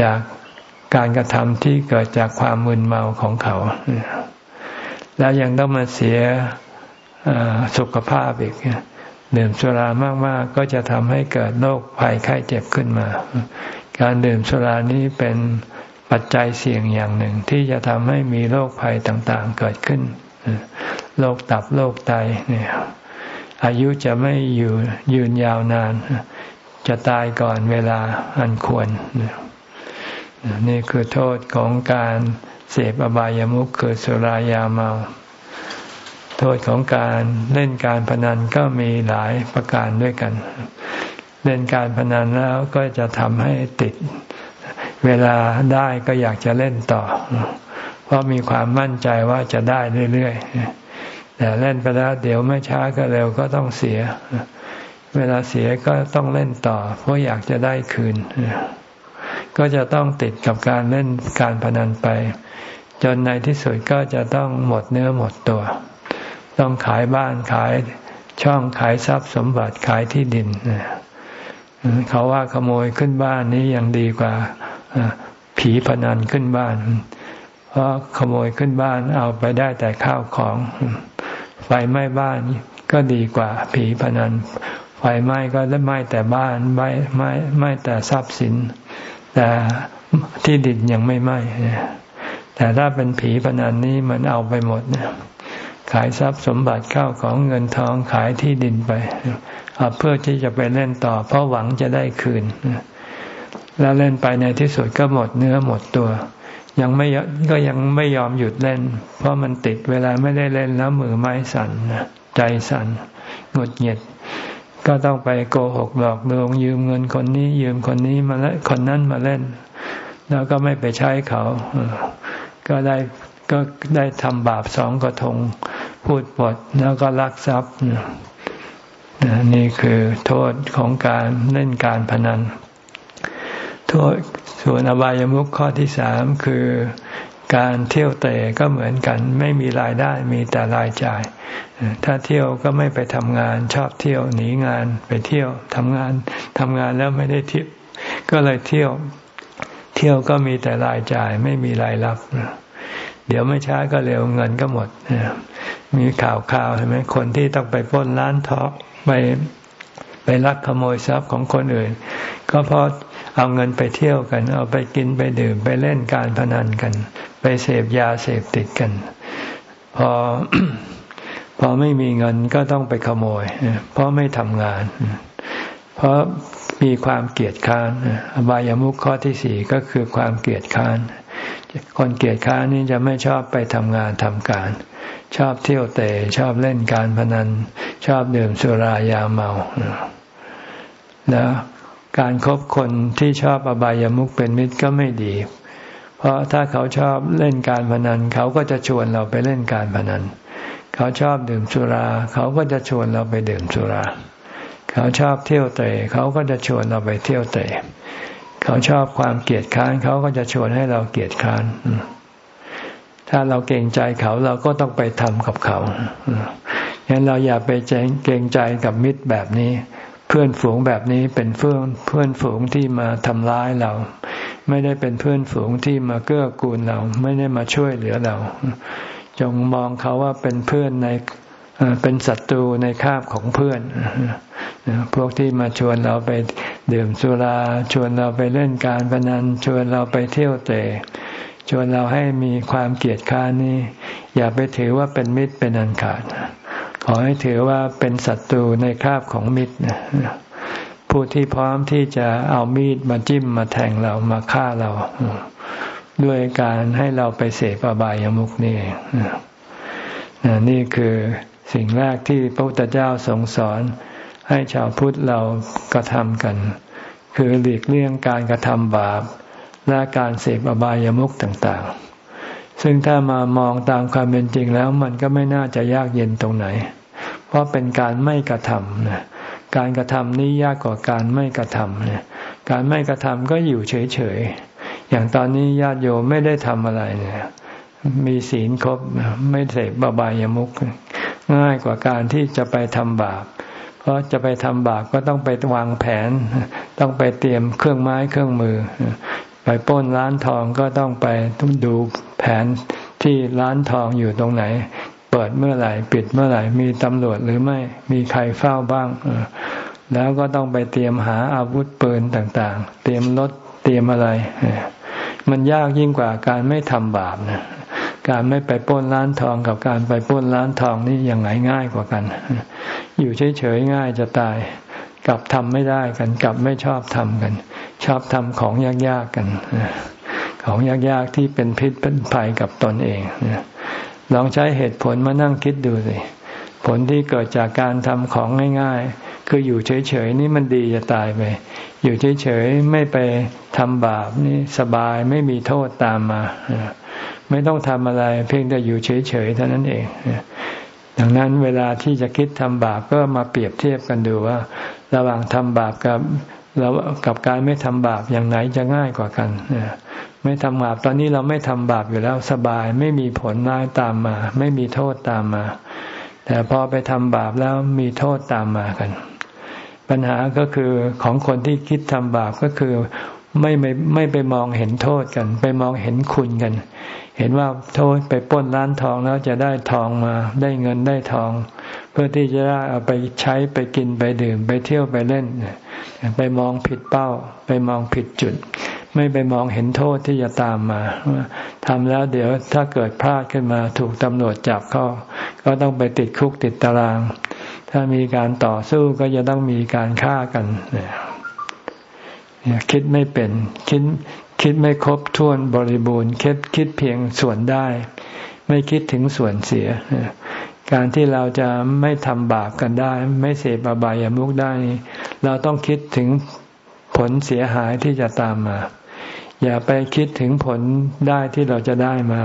จากการกระทำที่เกิดจากความมึนเมาของเขา แล้วยังต้องมาเสียสุขภาพอีกดื่มสุรามาก ๆ ก็จะทำให้เกิดโรคภัยไข้เจ็บขึ้นมา การดื่มสุรานี้เป็น ปัจจัยเสี่ยงอย่างหนึ่งที่จะทำให้มีโรคภัยต่างๆเกิดขึ้นโรคตับโรคไตเนี่ยอายุจะไม่อยู่ยืนยาวนาน จะตายก่อนเวลาอันควร นี่คือโทษของการเสพอบายามุขคือสุรายาเมา โทษของการเล่นการพนันก็มีหลายประการด้วยกัน เล่นการพนันแล้วก็จะทำให้ติด เวลาได้ก็อยากจะเล่นต่อ เพราะมีความมั่นใจว่าจะได้เรื่อยๆแต่เล่นไปแล้วเดี๋ยวไม่ช้าก็เร็วก็ต้องเสีย เวลาเสียก็ต้องเล่นต่อ เพราะอยากจะได้คืน ก็จะต้องติดกับการเล่นการพนันไป จนในที่สุดก็จะต้องหมดเนื้อหมดตัว ต้องขายบ้านขายช่องขายทรัพย์สมบัติขายที่ดินเขาว่าขโมยขึ้นบ้านนี้ยังดีกว่า ผีพนันขึ้นบ้าน เพราะขโมยขึ้นบ้านเอาไปได้แต่ข้าวของไฟไหม้บ้านก็ดีกว่าผีพนันไฟไหม้ก็ได้ไหม้แต่บ้านไหม้ไหม้ไหม้แต่ทรัพย์สิน แต่ที่ดินยังไม่ไหม้แต่ถ้าเป็นผีพนันนี้มันเอาไปหมดเนี่ยขายทรัพย์สมบัติเข้าของเงินทองขายที่ดินไปเพื่อที่จะไปเล่นต่อ เพราะหวังจะได้คืน แล้วเล่นไปในที่สุดก็หมดเนื้อหมดตัว ยังไม่ก็ยังไม่ยอมหยุดเล่น เพราะมันติดเวลาไม่ได้เล่นแล้วมือไม้สั่นใจสั่นหงุดหงิด ก็ต้องไปโกหกหลอกลวงยืมเงินคนนี้ ยืมคนนี้มาแล้วคนนั้นมาเล่น แล้วก็ไม่ไปใช้เขา ก็ได้ก็ได้ทำบาปสองกระทง พูดปดแล้วก็ลักทรัพย์นี่คือโทษของการเล่นการพนัน โทษส่วนอบายมุขข้อที่สามคือการเที่ยวเตะก็เหมือนกัน ไม่มีรายได้มีแต่รายจ่าย ถ้าเที่ยวก็ไม่ไปทำงานชอบเที่ยวหนีงานไปเที่ยวทำงานทำงานแล้วไม่ได้เที่ยวก็เลยเที่ยว เที่ยวก็มีแต่รายจ่ายไม่มีรายรับ เดี๋ยวไม่ช้าก็เร็วเงินก็หมดมีข่าวข่าวเห็นไหมคนที่ต้องไปป้นร้านทองไปไปลักขโมยทรัพย์ของคนอื่น ก็เพราะ เอาเงินไปเที่ยวกัน เอาไปกินไปดื่มไปเล่นการพนันกัน ไปเสพยาเสพติดกัน พอพอไม่มีเงินก็ต้องไปขโมย เพราะไม่ทำงาน เพราะมีความเกลียดค้านอบายามุขข้อที่สี่ก็คือความเกลียดค้าน คนเกลียดค้านนี่จะไม่ชอบไปทำงานทำการ ชอบเที่ยวเตะชอบเล่นการพนัน ชอบดื่มสุรายาเมา แล้ว การครบคนที่ชอบอบายามุขเป็นมิตรก็ไม่ดี เพราะถ้าเขาชอบเล่นการพนัน เขาก็จะชวนเราไปเล่นการพนัน เขาชอบดื่มสุรา เขาก็จะชวนเราไปดื่มสุรา เขาชอบเที่ยวเตะเขาก็จะชวนเราไปเที่ยวเตะเขาชอบความเกลียดค้าน เขาก็จะชวนให้เราเกลียดค้านถ้าเราเกรงใจเขาเราก็ต้องไปทำกับเขา งั้นเราอย่าไปเกรงใจกับมิตรแบบนี้ เพื่อนฝูงแบบนี้เป็นเพื่อนเพื่อนฝูงที่มาทำร้ายเรา ไม่ได้เป็นเพื่อนฝูงที่มาเกื้อกูลเรา ไม่ได้มาช่วยเหลือเรา จงมองเขาว่าเป็นเพื่อนในเป็นศัตรูในคาบของเพื่อนพวกที่มาชวนเราไปดื่มสุราชวนเราไปเล่นการพนันชวนเราไปเที่ยวเตะชวนเราให้มีความเกลียดค้านนี่อย่าไปถือว่าเป็นมิตรเป็นอันขาด ขอให้ถือว่าเป็นศัตรูในคราบของมิตรผู้ที่พร้อมที่จะเอามีดมาจิ้มมาแทงเรามาฆ่าเรา ด้วยการให้เราไปเสพอบายามุกนี่นี่คือสิ่งแรกที่พระพุทธเจ้าทรงสอน ให้ชาวพุทธเรากระทำกัน คือหลีกเลี่ยงการกระทำบาปและการเสพอบายามุขต่าง ๆ ซึ่งถ้ามามองตามความเป็นจริงแล้ว มันก็ไม่น่าจะยากเย็นตรงไหน เพราะเป็นการไม่กระทำนะการกระทำนี้ยากกว่าการไม่กระทำเนี่ยการไม่กระทำก็อยู่เฉยๆ อย่างตอนนี้ญาติโยมไม่ได้ทำอะไรเนี่ยมีศีลครบไม่เสพบายามุขง่ายกว่าการที่จะไปทำบาป เพราะจะไปทำบาปก็ต้องไปวางแผน ต้องไปเตรียมเครื่องไม้เครื่องมือ ไปป้นร้านทองก็ต้องไปต้องดูแผนที่ร้านทองอยู่ตรงไหน ปิดเมื่อไหร่ ปิดเมื่อไหร่ มีตำรวจหรือไม่ มีใครเฝ้าบ้างแล้วก็ต้องไปเตรียมหาอาวุธปืนต่างๆ เตรียมรถเตรียมอะไร มันยากยิ่งกว่าการไม่ทำบาปนะการไม่ไปป้นร้านทองกับการไปป้นร้านทองนี่ยังไงง่ายกว่ากัน อยู่เฉยๆง่ายจะตาย กลับทำไม่ได้กัน กลับไม่ชอบทำกัน ชอบทำของยากๆกัน ของยากๆที่เป็นพิษเป็นภัยกับตนเอง ลองใช้เหตุผลมานั่งคิดดูสิผลที่เกิดจากการทำของง่ายๆ คืออยู่เฉยๆนี่มันดีจะตายไป อยู่เฉยๆไม่ไปทำบาปนี่สบายไม่มีโทษตามมา ไม่ต้องทำอะไร เพียงแต่อยู่เฉยๆเท่านั้นเองดังนั้นเวลาที่จะคิดทำบาปก็มาเปรียบเทียบกันดูว่า ระหว่างทำบาปกับกับการไม่ทำบาปอย่างไหนจะง่ายกว่ากัน ไม่ทำบาปตอนนี้เราไม่ทำบาปอยู่แล้วสบาย ไม่มีผลร้ายตามมา ไม่มีโทษตามมา แต่พอไปทำบาปแล้วมีโทษตามมากัน ปัญหาก็คือของคนที่คิดทำบาปก็คือไม่ไม่ไม่ไปมองเห็นโทษกัน ไปมองเห็นคุณกัน เห็นว่าโทษไปป้นร้านทองแล้วจะได้ทองมา ได้เงินได้ทอง เพื่อที่จะได้เอาไปใช้ไปกินไปดื่มไปเที่ยวไปเล่น ไปมองผิดเป้า ไปมองผิดจุด ไม่ไปมองเห็นโทษที่จะตามมาทำแล้วเดี๋ยวถ้าเกิดพลาดขึ้นมาถูกตำรวจจับก็ก็ต้องไปติดคุกติดตาราง ถ้ามีการต่อสู้ก็จะต้องมีการฆ่ากันคิดไม่เป็นคิดคิดไม่ครบถ้วนบริบูรณ์คิดคิดเพียงส่วนได้ ไม่คิดถึงส่วนเสีย การที่เราจะไม่ทำบาปกันได้ ไม่เสพอบายามุกได้ เราต้องคิดถึงผลเสียหายที่จะตามมา อย่าไปคิดถึงผลได้ที่เราจะได้มา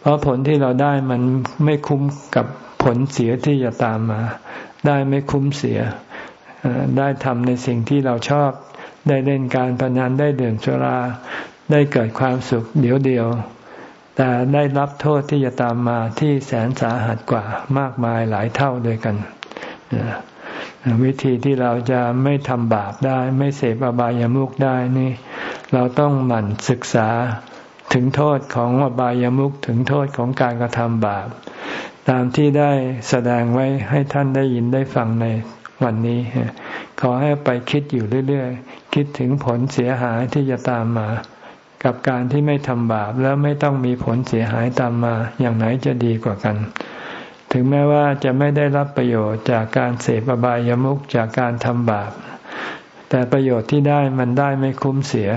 เพราะผลที่เราได้มันไม่คุ้มกับผลเสียที่จะตามมา ได้ไม่คุ้มเสีย ได้ทำในสิ่งที่เราชอบ ได้เล่นการพนันได้เดื่มสุรา ได้เกิดความสุขเดียวเดียว แต่ได้รับโทษที่จะตามมาที่แสนสาหัสกว่ามากมายหลายเท่าด้วยกัน วิธีที่เราจะไม่ทำบาปได้ ไม่เสพอบายามุขได้นี่ เราต้องหมั่นศึกษาถึงโทษของอบายามุขถึงโทษของการกระทำบาป ตามที่ได้แสดงไว้ให้ท่านได้ยินได้ฟังในวันนี้ ขอให้ไปคิดอยู่เรื่อยๆ คิดถึงผลเสียหายที่จะตามมา กับการที่ไม่ทำบาปแล้วไม่ต้องมีผลเสียหายตามมา อย่างไหนจะดีกว่ากัน ถึงแม้ว่าจะไม่ได้รับประโยชน์จากการเสพอบายามุขจากการทำบาป แต่ประโยชน์ที่ได้มันได้ไม่คุ้มเสีย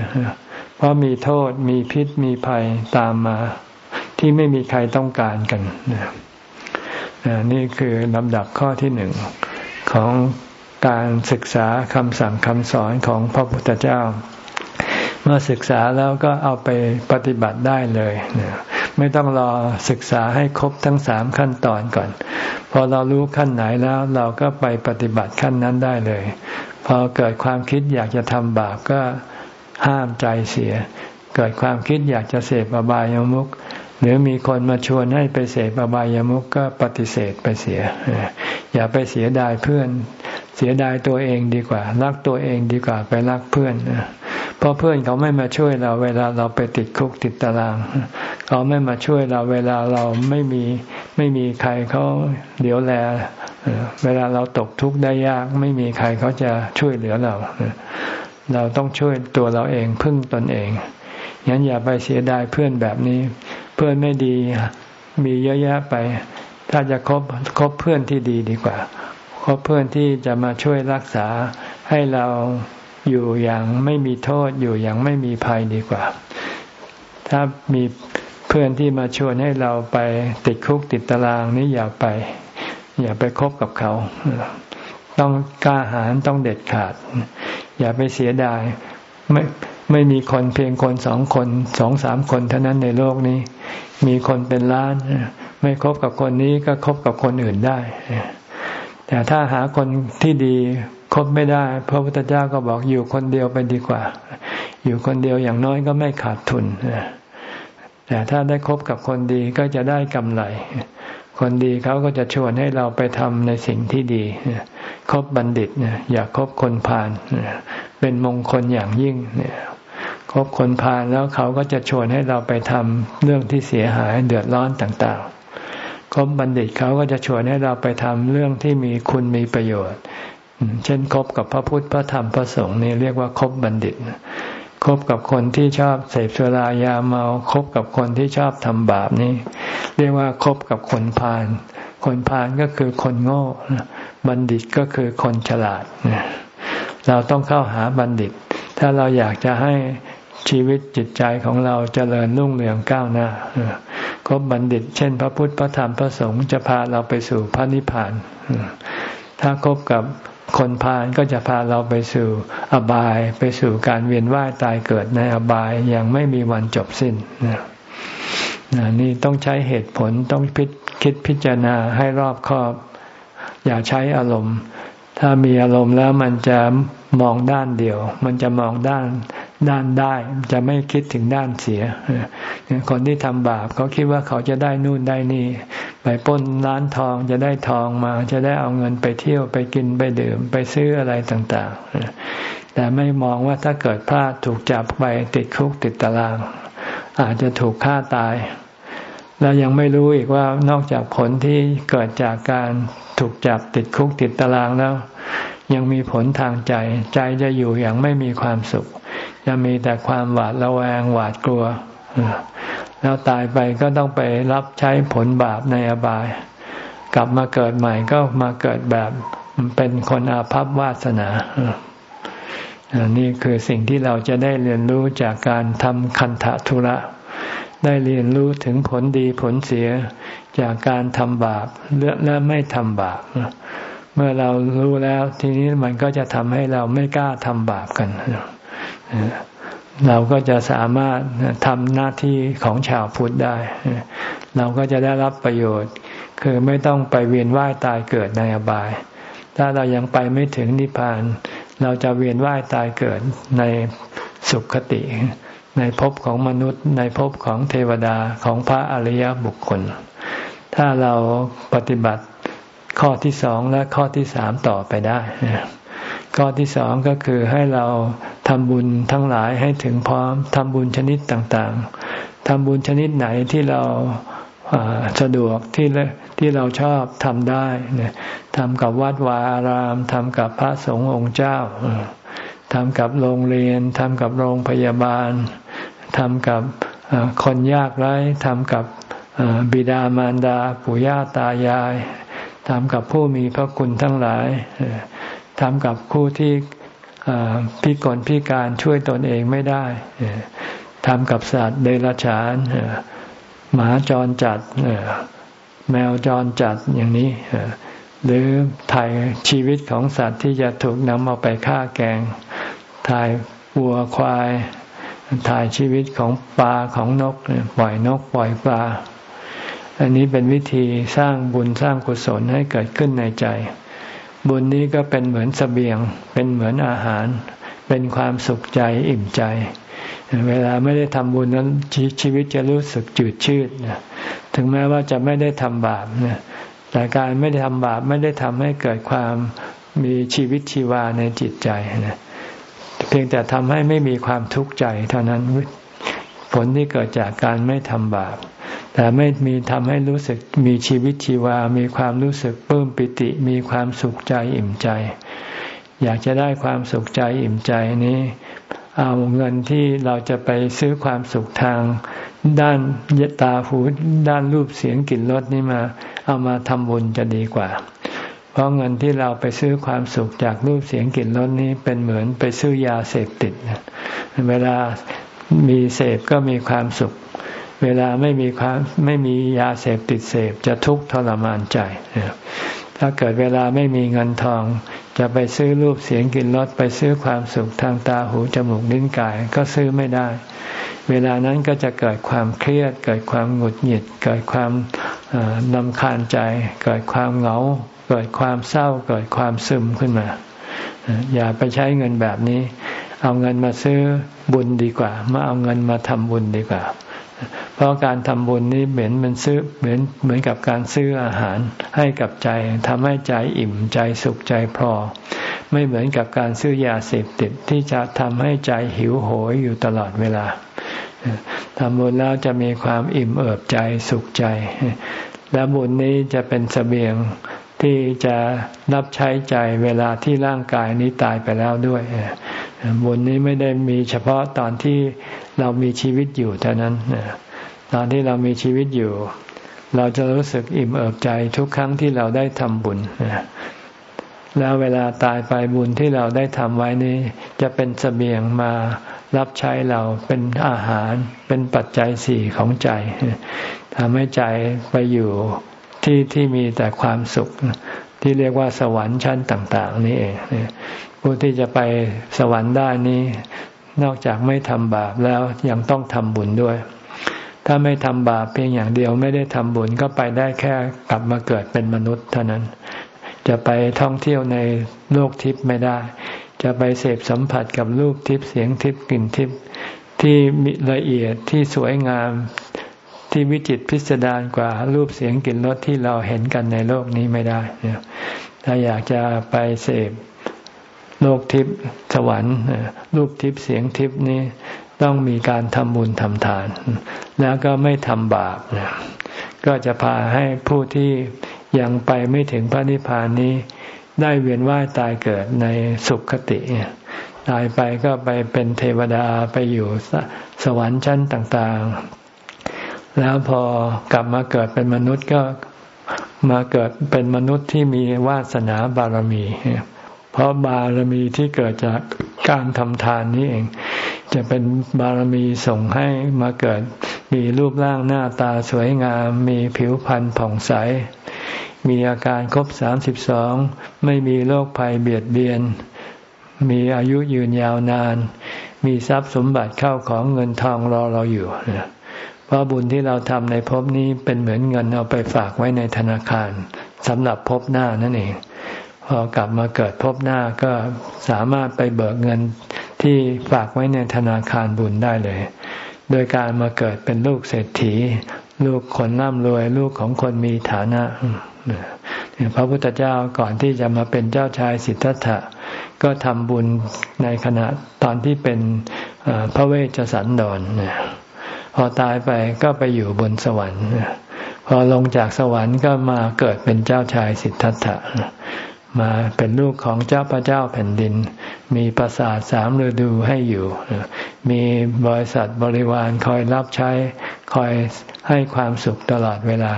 เพราะมีโทษมีพิษมีภัยตามมา ที่ไม่มีใครต้องการกันนี่คือลำดับข้อที่หนึ่งของการศึกษาคำสั่งคำสอนของพระพุทธเจ้า เมื่อศึกษาแล้วก็เอาไปปฏิบัติได้เลย ไม่ต้องรอศึกษาให้ครบทั้งสามขั้นตอนก่อน พอเรารู้ขั้นไหนแล้วเราก็ไปปฏิบัติขั้นนั้นได้เลย พอเกิดความคิดอยากจะทำบาปก็ห้ามใจเสีย เกิดความคิดอยากจะเสพอบายามุขหรือมีคนมาชวนให้ไปเสพอบายามุกก็ปฏิเสธไปเสีย อย่าไปเสียดายเพื่อน เสียดายตัวเองดีกว่า รักตัวเองดีกว่าไปรักเพื่อน เพราะเพื่อนเขาไม่มาช่วยเราเวลาเราไปติดคุกติดตาราง เขาไม่มาช่วยเราเวลาเราไม่มีไม่มีใครเขาเดี๋ยวแล เวลาเราตกทุกข์ได้ยาก ไม่มีใครเขาจะช่วยเหลือเรา เราต้องช่วยตัวเราเองพึ่งตนเองงั้นอย่าไปเสียดายเพื่อนแบบนี้ เพื่อนไม่ดีมีเยอะแยะไป ถ้าจะคบคบเพื่อนที่ดีดีกว่าคบเพื่อนที่จะมาช่วยรักษาให้เรา อยู่อย่างไม่มีโทษอยู่อย่างไม่มีภัยดีกว่า ถ้ามีเพื่อนที่มาชวนให้เราไปติดคุกติดตารางนี้อย่าไป อย่าไปคบกับเขา ต้องกล้าหาญต้องเด็ดขาด อย่าไปเสียดายไม่ไม่มีคนเพียงคนสองคนสองสามคนเท่านั้นในโลกนี้ มีคนเป็นล้าน ไม่คบกับคนนี้ก็คบกับคนอื่นได้ แต่ถ้าหาคนที่ดี คบไม่ได้ พระพุทธเจ้าก็บอกอยู่คนเดียวไปดีกว่า อยู่คนเดียวอย่างน้อยก็ไม่ขาดทุนแต่ถ้าได้คบกับคนดีก็จะได้กำไร คนดีเขาก็จะชวนให้เราไปทำในสิ่งที่ดีคบบัณฑิตอย่าคบคนพาลเป็นมงคลอย่างยิ่งคบคนพาลแล้วเขาก็จะชวนให้เราไปทำเรื่องที่เสียหายเดือดร้อนต่างๆคบบัณฑิตเขาก็จะชวนให้เราไปทำเรื่องที่มีคุณมีประโยชน์ เช่นคบกับพระพุทธพระธรรมพระสงฆ์นี่เรียกว่าคบบัณฑิตคบกับคนที่ชอบเสพสุรายาเมาคบกับคนที่ชอบทำบาปนี่เรียกว่าคบกับคนพาลคนพาลก็คือคนโง่ บัณฑิตก็คือคนฉลาด เราต้องเข้าหาบัณฑิต ถ้าเราอยากจะให้ชีวิตจิตใจของเราจเจริญรุ่งเรืองก้าวหน้าคบบัณฑิต เช่น พระพุทธพระธรรมพระสงฆ์จะพาเราไปสู่พระนิพพานถ้าคบกับ คนพาลก็จะพาเราไปสู่อบาย ไปสู่การเวียนว่ายตายเกิดในอบายอย่างไม่มีวันจบสิ้นนี่ต้องใช้เหตุผลต้องพิคิดพิจารณาให้รอบคอบ อย่าใช้อารมณ์ ถ้ามีอารมณ์แล้วมันจะมองด้านเดียว มันจะมองด้านด้านได้ จะไม่คิดถึงด้านเสีย คนที่ทำบาปเขาคิดว่าเขาจะได้นู่นได้นี่ ไปป้นร้านทองจะได้ทองมา จะได้เอาเงินไปเที่ยวไปกินไปดื่มไปซื้ออะไรต่างๆ แต่ไม่มองว่าถ้าเกิดพลาดถูกจับไปติดคุกติดตาราง อาจจะถูกฆ่าตาย แล้วยังไม่รู้อีกว่านอกจากผลที่เกิดจากการถูกจับติดคุกติดตารางแล้ว ยังมีผลทางใจ ใจจะอยู่อย่างไม่มีความสุข จะมีแต่ความหวาดระแวงหวาดกลัว แล้วตายไปก็ต้องไปรับใช้ผลบาปในอบาย กลับมาเกิดใหม่ก็มาเกิดแบบเป็นคนอาภัพวาสนานี่คือสิ่งที่เราจะได้เรียนรู้จากการทำคันธทุระ ได้เรียนรู้ถึงผลดีผลเสียจากการทำบาปเลือกและไม่ทำบาป เมื่อเรารู้แล้วทีนี้มันก็จะทำให้เราไม่กล้าทำบาปกัน เราก็จะสามารถทำหน้าที่ของชาวพุทธได้ เราก็จะได้รับประโยชน์ คือไม่ต้องไปเวียนว่ายตายเกิดในอบาย ถ้าเรายังไปไม่ถึงนิพพาน เราจะเวียนว่ายตายเกิดในสุขคติ ในภพของมนุษย์ ในภพของเทวดาของพระอริยบุคคล ถ้าเราปฏิบัติข้อที่สองและข้อที่สามต่อไปได้ ข้อที่สองก็คือให้เราทำบุญทั้งหลายให้ถึงพร้อมทำบุญชนิดต่างๆทำบุญชนิดไหนที่เราสะดวกที่ที่เราชอบทำได้ทำกับวัดวาอารามทำกับพระสงฆ์องค์เจ้าทำกับโรงเรียนทำกับโรงพยาบาลทำกับคนยากไร้ทำกับบิดามารดา ปู่ย่าตายายทำกับผู้มีพระคุณทั้งหลาย ทำกับผู้ที่พิกลพิการช่วยตนเองไม่ได้ทำกับสัตว์เดรัจฉานหมาจรจัดแมวจรจัดอย่างนี้หรือถ่ายชีวิตของสัตว์ที่จะถูกนำเอาไปฆ่าแกง ถ่ายวัวควาย ถ่ายชีวิตของปลาของนก ปล่อยนกปล่อยปลา อันนี้เป็นวิธีสร้างบุญสร้างกุศลให้เกิดขึ้นในใจ บุญนี้ก็เป็นเหมือนสเสบียง เป็นเหมือนอาหาร เป็นความสุขใจอิ่มใจ เวลาไม่ได้ทำบุญนั้นชีวิตจะรู้สึกจืดชืดถึงแม้ว่าจะไม่ได้ทำบาปนะแต่การไม่ได้ทำบาปไม่ได้ทำให้เกิดความมีชีวิตชีวาในจิตใจนะเพียงแต่ทำให้ไม่มีความทุกข์ใจเท่านั้นผลที่เกิดจากการไม่ทำบาป แต่ไม่มีทำให้รู้สึกมีชีวิตชีวา มีความรู้สึกปลื้มปิติ มีความสุขใจอิ่มใจ อยากจะได้ความสุขใจอิ่มใจนี้ เอาเงินที่เราจะไปซื้อความสุขทาง ด้านยตาหูด้านรูปเสียงกลิ่นรสนี่มา เอามาทำบุญจะดีกว่า เพราะเงินที่เราไปซื้อความสุขจากรูปเสียงกลิ่นรสนี้เป็นเหมือนไปซื้อยาเสพติดเวลามีเสพก็มีความสุข เวลาไม่มีความไม่มียาเสพติดเสพจะทุกข์ทรมานใจ ถ้าเกิดเวลาไม่มีเงินทอง จะไปซื้อรูปเสียงกลิ่นรสไปซื้อความสุขทางตาหูจมูกลิ้นกายก็ซื้อไม่ได้ เวลานั้นก็จะเกิดความเครียด เกิดความหงุดหงิด เกิดความนำคาญใจ เกิดความเหงา เกิดความเศร้า เกิดความซึมขึ้นมา อย่าไปใช้เงินแบบนี้ เอาเงินมาซื้อบุญดีกว่า มาเอาเงินมาทำบุญดีกว่า เพราะการทำบุญนี้เหมือนมันซื้อเหมือนเหมือนกับการซื้ออาหารให้กับใจทำให้ใจอิ่มใจสุขใจพอ ไม่เหมือนกับการซื้อยาเสพติดที่จะทำให้ใจหิวโหยอยู่ตลอดเวลาทำบุญแล้วจะมีความอิ่มเอิบใจสุขใจ และบุญนี้จะเป็นสเสบียง ที่จะรับใช้ใจเวลาที่ร่างกายนี้ตายไปแล้วด้วยบุญนี้ไม่ได้มีเฉพาะตอนที่เรามีชีวิตอยู่เท่านั้นตอนที่เรามีชีวิตอยู่ เราจะรู้สึกอิ่มเอิบใจทุกครั้งที่เราได้ทำบุญแล้วเวลาตายไปบุญที่เราได้ทำไว้นี้ จะเป็นสเสบียงมารับใช้เราเป็นอาหารเป็นปัจจัยสี่ของใจทำให้ใจไปอยู่ ที่ที่มีแต่ความสุข ที่เรียกว่าสวรรค์ชั้นต่าง ๆ นี่เองผู้ที่จะไปสวรรค์ได้นี้ นอกจากไม่ทำบาปแล้วยังต้องทำบุญด้วย ถ้าไม่ทำบาปเพียงอย่างเดียวไม่ได้ทำบุญก็ไปได้แค่กลับมาเกิดเป็นมนุษย์เท่านั้น จะไปท่องเที่ยวในโลกทิพย์ไม่ได้ จะไปเสพสัมผัสกับรูปทิพย์เสียงทิพย์กลิ่นทิพย์ที่ละเอียดที่สวยงาม ที่วิจิตพิสดารกว่ารูปเสียงกลิ่นรสที่เราเห็นกันในโลกนี้ไม่ได้ถ้าอยากจะไปเสพโลกทิพย์สวรรค์รูปทิพย์เสียงทิพย์นี้ต้องมีการทำบุญทำทาน แล้วก็ไม่ทำบาปก็จะพาให้ผู้ที่ยังไปไม่ถึงพระนิพพานนี้ ได้เวียนว่ายตายเกิดในสุขคติ ตายไปก็ไปเป็นเทวดาไปอยู่สวรรค์ชั้นต่างๆ แล้วพอกลับมาเกิดเป็นมนุษย์ก็มาเกิดเป็นมนุษย์ที่มีวาสนาบารมี เพราะบารมีที่เกิดจากการทำทานนี้เอง จะเป็นบารมีส่งให้มาเกิดมีรูปร่างหน้าตาสวยงาม มีผิวพรรณผ่องใส มีอาการครบสามสิบสองไม่มีโรคภัยเบียดเบียน มีอายุยืนยาวนาน มีทรัพย์สมบัติเข้าของเงินทองรอเราอยู่ เพราะบุญที่เราทำในภพนี้เป็นเหมือนเงินเอาไปฝากไว้ในธนาคารสำหรับภพหน้านั่นเอง พอกลับมาเกิดภพหน้าก็สามารถไปเบิกเงินที่ฝากไว้ในธนาคารบุญได้เลย โดยการมาเกิดเป็นลูกเศรษฐี ลูกคนร่ำรวยลูกของคนมีฐานะพระพุทธเจ้าก่อนที่จะมาเป็นเจ้าชายสิทธัตถะก็ทำบุญในขณะตอนที่เป็นพระเวชสันดร พอตายไปก็ไปอยู่บนสวรรค์ พอลงจากสวรรค์ก็มาเกิดเป็นเจ้าชายสิทธัตถะมาเป็นลูกของเจ้าพระเจ้าแผ่นดิน มีปราสาทสามฤดูให้อยู่ มีบริษัทบริวารคอยรับใช้ คอยให้ความสุขตลอดเวลา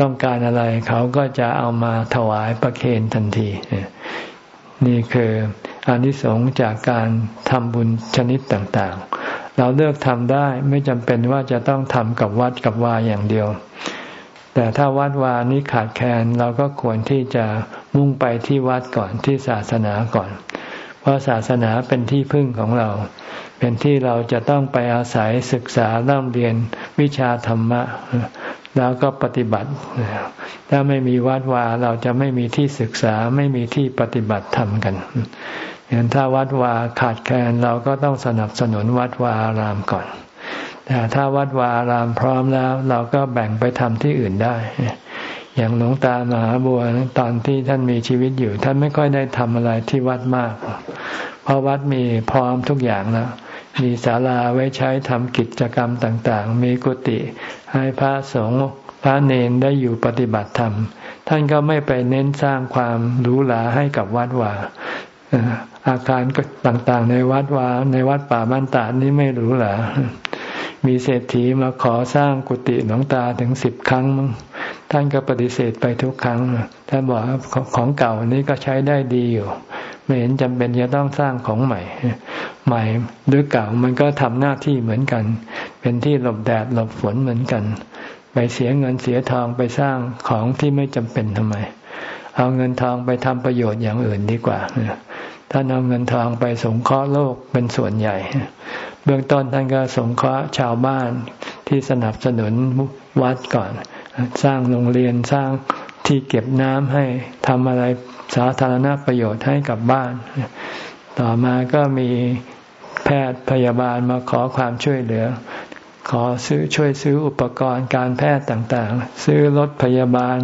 ต้องการอะไรเขาก็จะเอามาถวายประเคนทันที นี่คืออานิสงส์จากการทำบุญชนิดต่างๆ เราเลือกทำได้ไม่จำเป็นว่าจะต้องทำกับวัดกับวาอย่างเดียว แต่ถ้าวัดวานี้ขาดแคลนเราก็ควรที่จะมุ่งไปที่วัดก่อนที่ศาสนาก่อน เพราะศาสนาเป็นที่พึ่งของเรา เป็นที่เราจะต้องไปอาศัยศึกษาเริ่มเรียนวิชาธรรมะ แล้วก็ปฏิบัติ ถ้าไม่มีวัดวาเราจะไม่มีที่ศึกษาไม่มีที่ปฏิบัติธรรมกัน อย่างถ้าวัดวาขาดแคลนเราก็ต้องสนับสนุนวัดวาอารามก่อน แต่ถ้าวัดวาอารามพร้อมแล้ว เราก็แบ่งไปทำที่อื่นได้ อย่างหลวงตามหาบัวตอนที่ท่านมีชีวิตอยู่ ท่านไม่ค่อยได้ทำอะไรที่วัดมาก เพราะวัดมีพร้อมทุกอย่างแล้วมีศาลาไว้ใช้ทำกิจกรรมต่างๆ มีกุฏิให้พระสงฆ์พระเนนได้อยู่ปฏิบัติธรรม ท่านก็ไม่ไปเน้นสร้างความหรูหราให้กับวัดวา อาการต่างๆ ในวัดวาในวัดป่าบ้านตาดนี้ไม่รู้หรามีเศรษฐีมาขอสร้างกุฏิหลวงตาถึงสิบครั้งมั้ง ท่านก็ปฏิเสธไปทุกครั้ง ท่านบอกของเก่านี้ก็ใช้ได้ดีอยู่ ไม่เห็นจำเป็นจะต้องสร้างของใหม่ ใหม่หรือเก่ามันก็ทำหน้าที่เหมือนกัน เป็นที่หลบแดดหลบฝนเหมือนกัน ไปเสียเงินเสียทองไปสร้างของที่ไม่จำเป็นทำไม เอาเงินทองไปทำประโยชน์อย่างอื่นดีกว่า ท่านเอาเงินทองไปสงเคราะห์โลกเป็นส่วนใหญ่ เบื้องต้นท่านก็สงเคราะห์ชาวบ้านที่สนับสนุนวัดก่อน สร้างโรงเรียนสร้างที่เก็บน้ำให้ทำอะไรสาธารณประโยชน์ให้กับบ้าน ต่อมาก็มีแพทย์พยาบาลมาขอความช่วยเหลือ ขอซื้อช่วยซื้ออุปกรณ์การแพทย์ต่างๆ ซื้อรถพยาบาล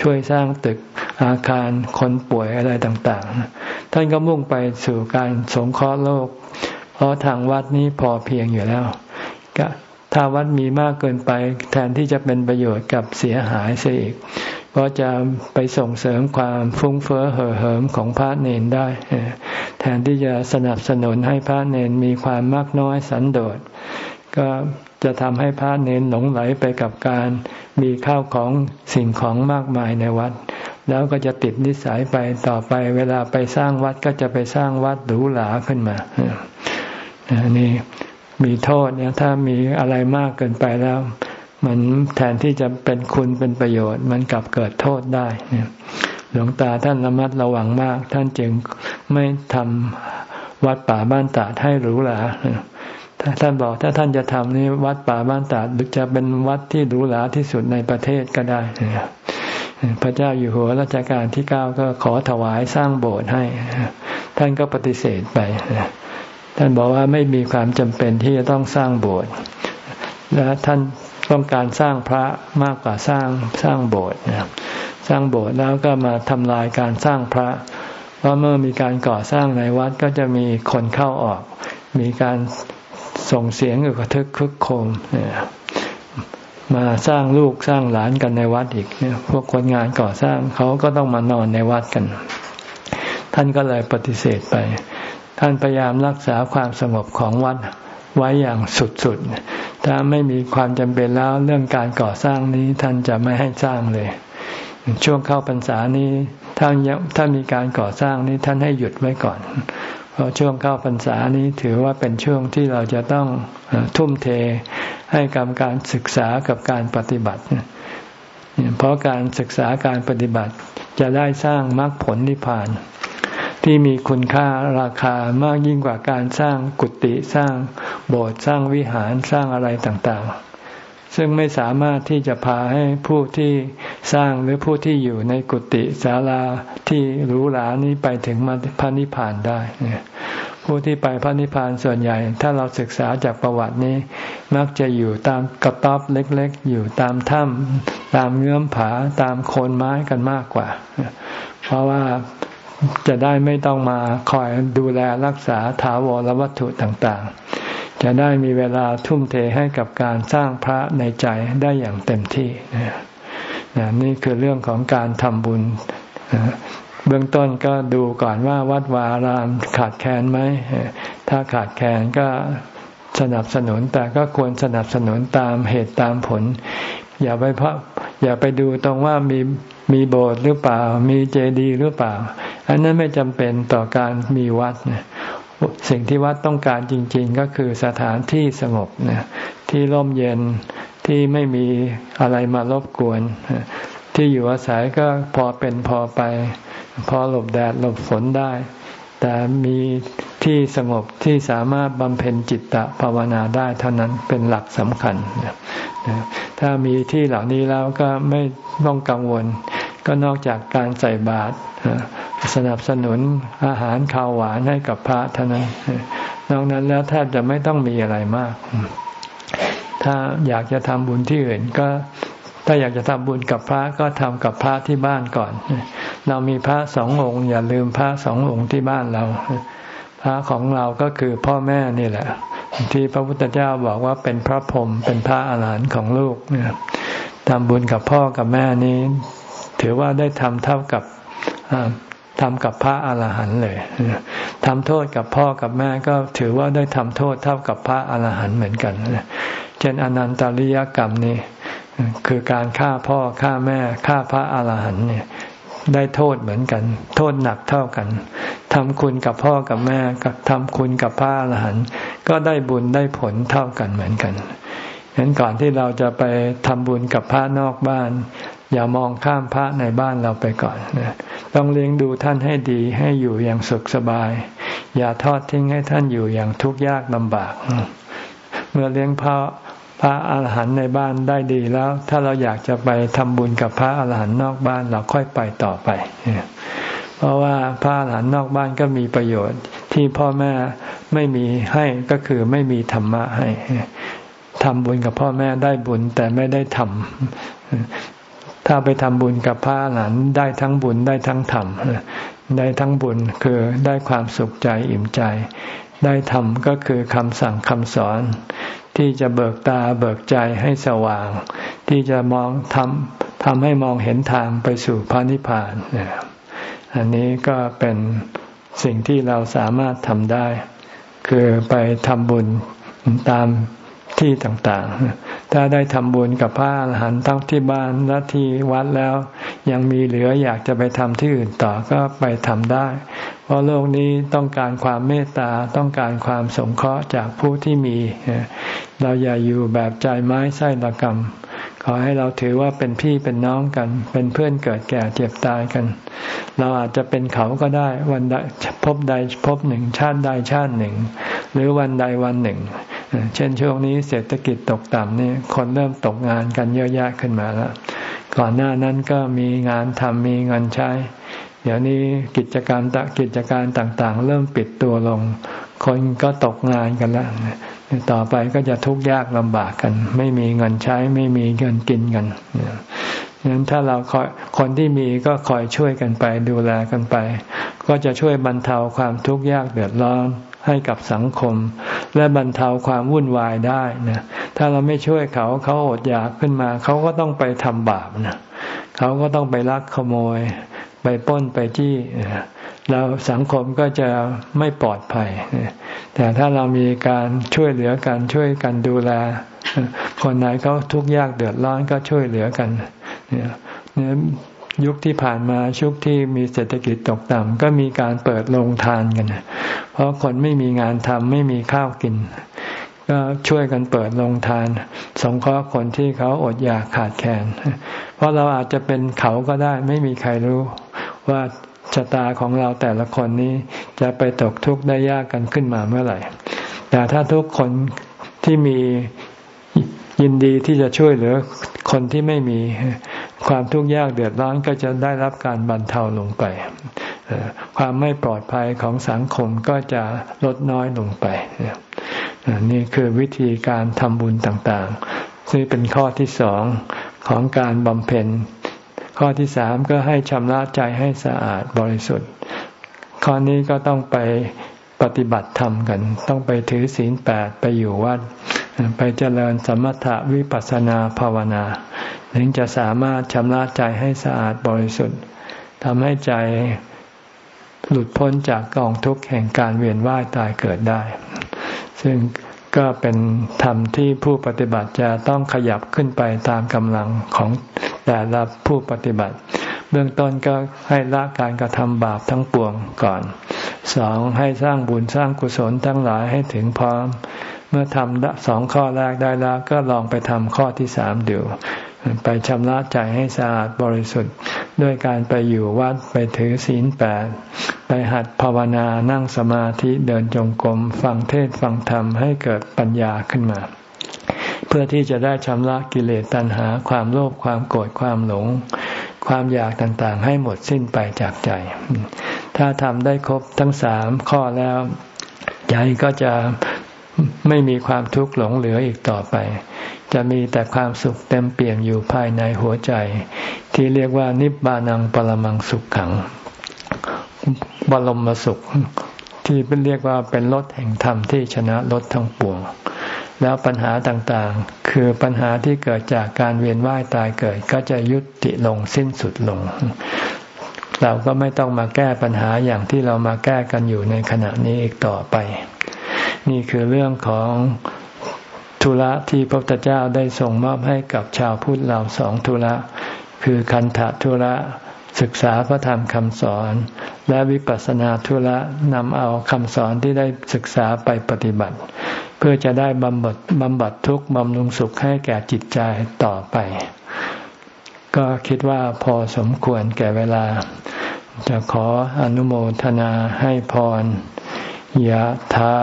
ช่วยสร้างตึกอาคารคนป่วยอะไรต่างๆ ท่านก็มุ่งไปสู่การสงเคราะห์โลก เพราะทางวัดนี้พอเพียงอยู่แล้วก็ถ้าวัดมีมากเกินไป แทนที่จะเป็นประโยชน์กับเสียหายเสียอีกเพราะจะไปส่งเสริมความฟุ้งเฟ้อเห่อเหิมของพระเนนได้ แทนที่จะสนับสนุนให้พระเนนมีความมากน้อยสันโดษ ก็จะทำให้พระเนนหลงไหลไปกับการมีข้าวของสิ่งของมากมายในวัด แล้วก็จะติดนิสัยไปต่อไป เวลาไปสร้างวัดก็จะไปสร้างวัดหรูหราขึ้นมานี่มีโทษเนี่ยถ้ามีอะไรมากเกินไปแล้ว มันแทนที่จะเป็นคุณเป็นประโยชน์ มันกลับเกิดโทษได้เนี่ยหลวงตาท่านระมัดระวังมาก ท่านจึงไม่ทำวัดป่าบ้านตาดให้หรูหราท่านบอกถ้าท่านจะทำนี่วัดป่าบ้านตาดจะเป็นวัดที่หรูหราที่สุดในประเทศก็ได้ พระเจ้าอยู่หัวรัชกาลที่เก้าก็ขอถวายสร้างโบสถ์ให้ ท่านก็ปฏิเสธไป ท่านบอกว่าไม่มีความจำเป็นที่จะต้องสร้างโบสถ์และท่านต้องการสร้างพระมากกว่าสร้างสร้างโบสถ์สร้างโบสถ์แล้วก็มาทำลายการสร้างพระ เพราะเมื่อมีการก่อสร้างในวัดก็จะมีคนเข้าออก มีการส่งเสียงอึกทึกคึกโคม มาสร้างลูกสร้างหลานกันในวัดอีกเนี่ยพวกคนงานก่อสร้างเขาก็ต้องมานอนในวัดกัน ท่านก็เลยปฏิเสธไป ท่านพยายามรักษาความสงบของวัดไว้อย่างสุดๆ ถ้าไม่มีความจำเป็นแล้วเรื่องการก่อสร้างนี้ท่านจะไม่ให้สร้างเลย ช่วงเข้าพรรษานี้ ถ้าถ้ามีการก่อสร้างนี้ท่านให้หยุดไว้ก่อน เพราะช่วงเข้าพรรษานี้ถือว่าเป็นช่วงที่เราจะต้องทุ่มเทให้กับการศึกษากับการปฏิบัติ เพราะการศึกษาการปฏิบัติจะได้สร้างมรรคผลนิพพาน ที่มีคุณค่าราคามากยิ่งกว่าการสร้างกุฏิสร้างโบสถ์สร้างวิหารสร้างอะไรต่างๆ ซึ่งไม่สามารถที่จะพาให้ผู้ที่สร้างหรือผู้ที่อยู่ในกุฏิศาลาที่หรูหรานี้ไปถึงมาพระนิพพานได้ ผู้ที่ไปพระนิพพานส่วนใหญ่ ถ้าเราศึกษาจากประวัตินี้ มักจะอยู่ตามกระต๊อบเล็กๆ อยู่ตามถ้ำตามเงื้อมผาตามโคนไม้กันมากกว่า เพราะว่าจะได้ไม่ต้องมาคอยดูแลรักษาถาวรวัตถุต่างๆ จะได้มีเวลาทุ่มเทให้กับการสร้างพระในใจได้อย่างเต็มที่นี่คือเรื่องของการทำบุญเบื้องต้นก็ดูก่อนว่าวัดวารามขาดแคลนไหม ถ้าขาดแคลนก็สนับสนุนแต่ก็ควรสนับสนุนตามเหตุตามผล อย่าไปเพราะอย่าไปดูตรงว่ามีมีโบสถ์หรือเปล่า มีเจดีย์หรือเปล่า อันนั้นไม่จำเป็นต่อการมีวัด สิ่งที่วัดต้องการจริง ๆ ก็คือสถานที่สงบนะที่ร่มเย็นที่ไม่มีอะไรมารบกวน ที่อยู่อาศัยก็พอเป็นพอไป พอหลบแดดหลบฝนได้ แต่มีที่สงบที่สามารถบำเพ็ญจิตตภาวนาได้เท่านั้นเป็นหลักสำคัญ ถ้ามีที่เหล่านี้แล้วก็ไม่ต้องกังวล ก็นอกจากการใส่บาตร สนับสนุนอาหารข้าวหวานให้กับพระเท่านั้นนอกนั้นแล้วแทบจะไม่ต้องมีอะไรมาก ถ้าอยากจะทำบุญที่อื่นก็ถ้าอยากจะทำบุญกับพระก็ทำกับพระที่บ้านก่อน เรามีพระสององค์ อย่าลืมพระสององค์ที่บ้านเรา พระของเราก็คือพ่อแม่นี่แหละ ที่พระพุทธเจ้าบอกว่าเป็นพระพรหมเป็นพระอาหารหันต์ของลูกเนี่ยทำบุญกับพ่อกับแม่นี้ ถือว่าได้ทำเท่ากับ ทำกับพระอาหารหันต์เลยทำโทษกับพ่อกับแม่ก็ถือว่าได้ทำโทษเท่ากับพระอาหารหันต์เหมือนกันเช่นอนันตริยกรรมนี่คือการฆ่าพ่อฆ่าแม่ฆ่าพระอาหารหันต์เนี่ยได้โทษเหมือนกัน โทษหนักเท่ากันทำคุณกับพ่อกับแม่กับทำคุณกับพระอรหันต์ก็ได้บุญได้ผลเท่ากันเหมือนกันฉะนั้นก่อนที่เราจะไปทำบุญกับพระนอกบ้าน อย่ามองข้ามพระในบ้านเราไปก่อนต้องเลี้ยงดูท่านให้ดีให้อยู่อย่างสุขสบาย อย่าทอดทิ้งให้ท่านอยู่อย่างทุกข์ยากลำบาก เมื่อเลี้ยงพ่อพระอาหารหันต์ในบ้านได้ดีแล้ว ถ้าเราอยากจะไปทำบุญกับพระอาหารหันต์นอกบ้านเราค่อยไปต่อไป เพราะว่าพระอาหารหันต์นอกบ้านก็มีประโยชน์ที่พ่อแม่ไม่มีให้ก็คือไม่มีธรรมะให้ทำบุญกับพ่อแม่ได้บุญแต่ไม่ได้ทำ ถ้าไปทำบุญกับพระอาหารหันได้ทั้งบุญได้ทั้งธรรมได้ทั้งบุญคือได้ความสุขใจอิ่มใจ ได้ธรรมก็คือคำสั่งคำสอน ที่จะเบิกตาเบิกใจให้สว่าง ที่จะมองทำทำให้มองเห็นทางไปสู่พระนิพพานอันนี้ก็เป็นสิ่งที่เราสามารถทำได้ คือไปทำบุญตามที่ต่างๆ ถ้าได้ทำบุญกับพระอรหันต์ทั้งที่บ้านและที่วัดแล้ว ยังมีเหลืออยากจะไปทำที่อื่นต่อก็ไปทำได้ เพราะโลกนี้ต้องการความเมตตาต้องการความสงเคราะห์จากผู้ที่มี เราอย่าอยู่แบบใจไม้ไส้ละกรรม ขอให้เราถือว่าเป็นพี่เป็นน้องกัน เป็นเพื่อนเกิดแก่เจ็บตายกัน เราอาจจะเป็นเขาก็ได้วันใดพบใดพบหนึ่งชาติใดชาติหนึ่ง หรือวันใดวันหนึ่ง เช่นช่วงนี้เศรษฐกิจตกต่ำนี่คนเริ่มตกงานกันเยอะแยะขึ้นมาแล้วก่อนหน้านั้นก็มีงานทำมีเงินใช้ เดี๋ยวนี้กิจการตกิจการต่างๆ เริ่มปิดตัวลง คนก็ตกงานกันแล้ว ต่อไปก็จะทุกข์ยากลำบากกัน ไม่มีเงินใช้ ไม่มีเงินกินกันงั้นถ้าเราคอยคนที่มีก็คอยช่วยกันไปดูแลกันไป ก็จะช่วยบรรเทาความทุกข์ยากเดือดร้อนให้กับสังคม และบรรเทาความวุ่นวายได้นะถ้าเราไม่ช่วยเขาเขาอดอยากขึ้นมา เขาก็ต้องไปทำบาปนะเขาก็ต้องไปลักขโมย ไปป้นไปจี้ แล้วสังคมก็จะไม่ปลอดภัย แต่ถ้าเรามีการช่วยเหลือกันช่วยกันดูแล คนไหนเขาทุกข์ยากเดือดร้อนก็ช่วยเหลือกันเนี่ยยุคที่ผ่านมาชุกที่มีเศรษฐกิจตกต่ำก็มีการเปิดโรงทานกัน เพราะคนไม่มีงานทำไม่มีข้าวกิน ก็ช่วยกันเปิดโรงทานสงเคราะห์คนที่เขาอดอยากขาดแคลนเพราะเราอาจจะเป็นเขาก็ได้ไม่มีใครรู้ว่า ชะตาของเราแต่ละคนนี้จะไปตกทุกข์ได้ยากกันขึ้นมาเมื่อไหร่ แต่ถ้าทุกคนที่มียินดีที่จะช่วยเหลือคนที่ไม่มีความทุกข์ยากเดือดร้อนก็จะได้รับการบรรเทาลงไป ความไม่ปลอดภัยของสังคมก็จะลดน้อยลงไป นี่คือวิธีการทำบุญต่างๆ ซึ่งเป็นข้อที่สองของการบำเพ็ญ ข้อที่สามก็ให้ชำระใจให้สะอาดบริสุทธิ์ ข้อนี้ก็ต้องไปปฏิบัติธรรมกัน ต้องไปถือศีลแปดไปอยู่วัด ไปเจริญสมถะวิปัสสนาภาวนา ถึงจะสามารถชำระใจให้สะอาดบริสุทธิ์ทำให้ใจหลุดพ้นจากกองทุกข์แห่งการเวียนว่ายตายเกิดได้ ซึ่ง ก็เป็นธรรมที่ผู้ปฏิบัติจะต้องขยับขึ้นไปตามกำลังของแต่ละผู้ปฏิบัติ เบื้องต้นก็ให้ละการกระทำบาปทั้งปวงก่อนสองให้สร้างบุญสร้างกุศลทั้งหลายให้ถึงพร้อม เมื่อทำสองข้อแรกได้แล้วก็ลองไปทำข้อที่สามดู ไปชำระใจให้สะอาดบริสุทธิ์ ด้วยการไปอยู่วัดไปถือศีลแปดไปหัดภาวนานั่งสมาธิเดินจงกรมฟังเทศฟังธรรมให้เกิดปัญญาขึ้นมา เพื่อที่จะได้ชำระกิเลสตัณหาความโลภความโกรธความหลง ความอยากต่างๆ ให้หมดสิ้นไปจากใจ ถ้าทำได้ครบทั้งสามข้อแล้วใจก็จะไม่มีความทุกข์หลงเหลืออีกต่อไป จะมีแต่ความสุขเต็มเปี่ยมอยู่ภายในหัวใจ ที่เรียกว่านิบานังปรมังสุขขัง บรมสุข ที่เป็นเรียกว่าเป็นรถแห่งธรรมที่ชนะรถทั้งปวง แล้วปัญหาต่างๆ คือปัญหาที่เกิดจากการเวียนว่ายตายเกิดก็จะยุติลงสิ้นสุดลง เราก็ไม่ต้องมาแก้ปัญหาอย่างที่เรามาแก้กันอยู่ในขณะนี้อีกต่อไป นี่คือเรื่องของ ธุระที่พระพุทธเจ้าได้ส่งมอบให้กับชาวพุทธเราสองธุระ คือคันธะธุระศึกษาพระธรรมคำสอน และวิปัสสนาธุระนำเอาคำสอนที่ได้ศึกษาไปปฏิบัติ เพื่อจะได้บำบัดบำบัดทุกข์บำรุงสุขให้แก่จิตใจต่อไป ก็คิดว่าพอสมควรแก่เวลา จะขออนุโมทนาให้พร ยะถา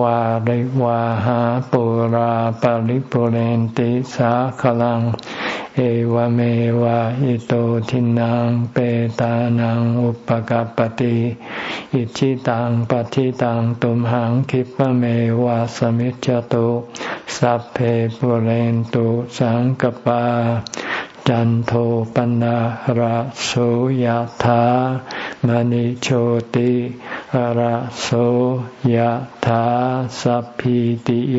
วาริวาหาปุราปาริปุเรนติสาขลัง เอวเมวะอิโตทินังเปตานังอุปกปติอิชิตังปฏิตังตุมหังคิปเมวะสมิจจตุสัพเพปุเรนตุสังกปาจันโทปนะระโสยธามณิโชติ ระโสยถาสัพพิติโย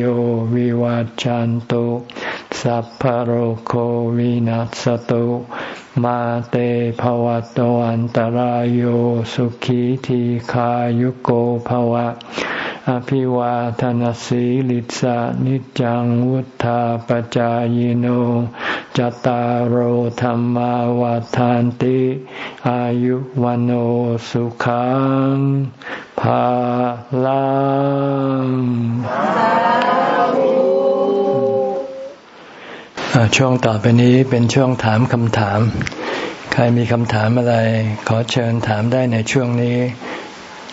วิวาจจันตุสัพพโรโควินัสตุมาเตภวัตวันตารโยสุขีทีขายุโกภวะ อภิวาทนสีลิสานิจังวุธาปจายโนจตารโหธรรมวาทานติ อายุวันโอสุขังภาลังช่วงต่อไปนี้เป็นช่วงถามคำถาม ใครมีคำถามอะไร ขอเชิญถามได้ในช่วงนี้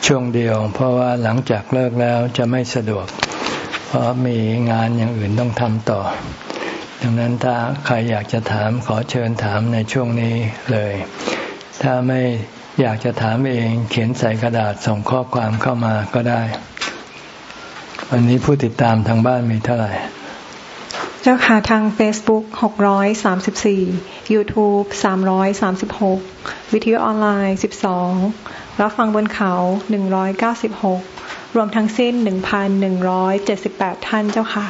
ช่วงเดียว เพราะว่าหลังจากเลิกแล้วจะไม่สะดวก เพราะมีงานอย่างอื่นต้องทำต่อ ดังนั้นถ้าใครอยากจะถามขอเชิญถามในช่วงนี้เลย ถ้าไม่อยากจะถามเองเขียนใส่กระดาษส่งข้อความเข้ามาก็ได้ วันนี้ผู้ติดตามทางบ้านมีเท่าไหร่ เจ้าค่ะทาง Facebook 634 YouTube 336 วิทยุออนไลน์ 12 รับฟังบนเขาหนึ่งร้อยเก้าสิบหกรวมทั้งสิ้นหนึ่งพันหนึ่งร้อยเจ็ดสิบแปดท่านเจ้าค่ะ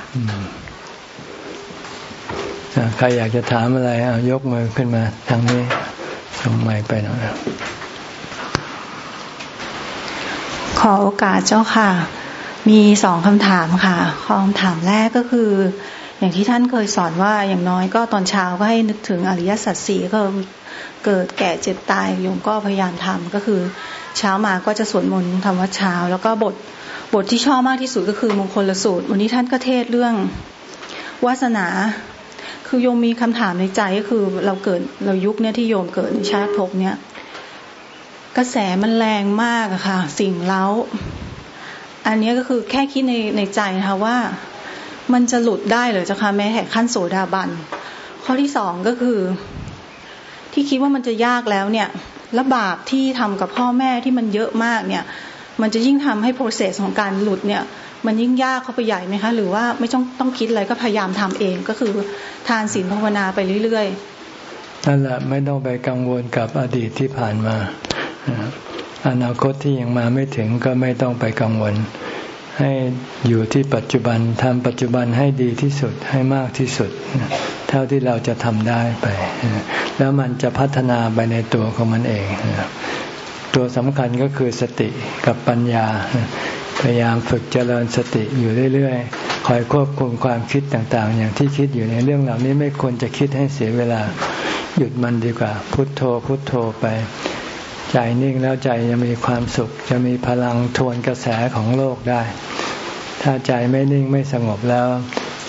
ใครอยากจะถามอะไรเอายกมือขึ้นมาทางนี้ส่งไม้ไปหน่อยขอโอกาสเจ้าค่ะ มีสองคำถามค่ะคำถามแรกก็คือ อย่างที่ท่านเคยสอนว่าอย่างน้อยก็ตอนเช้าก็ให้นึกถึงอริยสัจสี่ก็ เกิดแก่เจ็บตายโยมก็พยายามทำก็คือ เช้ามาก็จะสวดมนต์ทำวัดเช้า แล้วก็บทบทที่ชอบมากที่สุดก็คือมงคลละสูตร วันนี้ท่านก็เทศเรื่องวาสนา คือโยมมีคำถามในใจก็คือเราเกิดเรายุคเนี้ยที่โยมเกิดในชาติภพเนี้ยกระแสมันแรงมากอะค่ะ สิ่งเล้า อันนี้ก็คือแค่คิดในในใจนะคะว่า มันจะหลุดได้หรือจะคะแม้แต่ขั้นโสดาบันข้อที่สองก็คือ ที่คิดว่ามันจะยากแล้วเนี่ยและบาปที่ทำกับพ่อแม่ที่มันเยอะมากเนี่ย มันจะยิ่งทำให้ process ของการหลุดเนี่ย มันยิ่งยากเข้าไปใหญ่ไหมคะ หรือว่าไม่ต้องต้องคิดอะไรก็พยายามทำเองก็คือทานศีลภาวนาไปเรื่อยๆนั่นแหละไม่ต้องไปกังวลกับอดีตที่ผ่านมา อนาคตที่ยังมาไม่ถึงก็ไม่ต้องไปกังวล ให้อยู่ที่ปัจจุบันทำปัจจุบันให้ดีที่สุดให้มากที่สุด เท่าที่เราจะทำได้ไป แล้วมันจะพัฒนาไปในตัวของมันเอง ตัวสำคัญก็คือสติกับปัญญา พยายามฝึกเจริญสติอยู่เรื่อยๆ คอยควบคุมความคิดต่างๆ อย่างที่คิดอยู่ในเรื่องเหล่านี้ไม่ควรจะคิดให้เสียเวลา หยุดมันดีกว่า พุโทโธพุโทโธไป ใจนิ่งแล้วใจจะมีความสุข จะมีพลังทวนกระแสของโลกได้ ถ้าใจไม่นิ่งไม่สงบแล้ว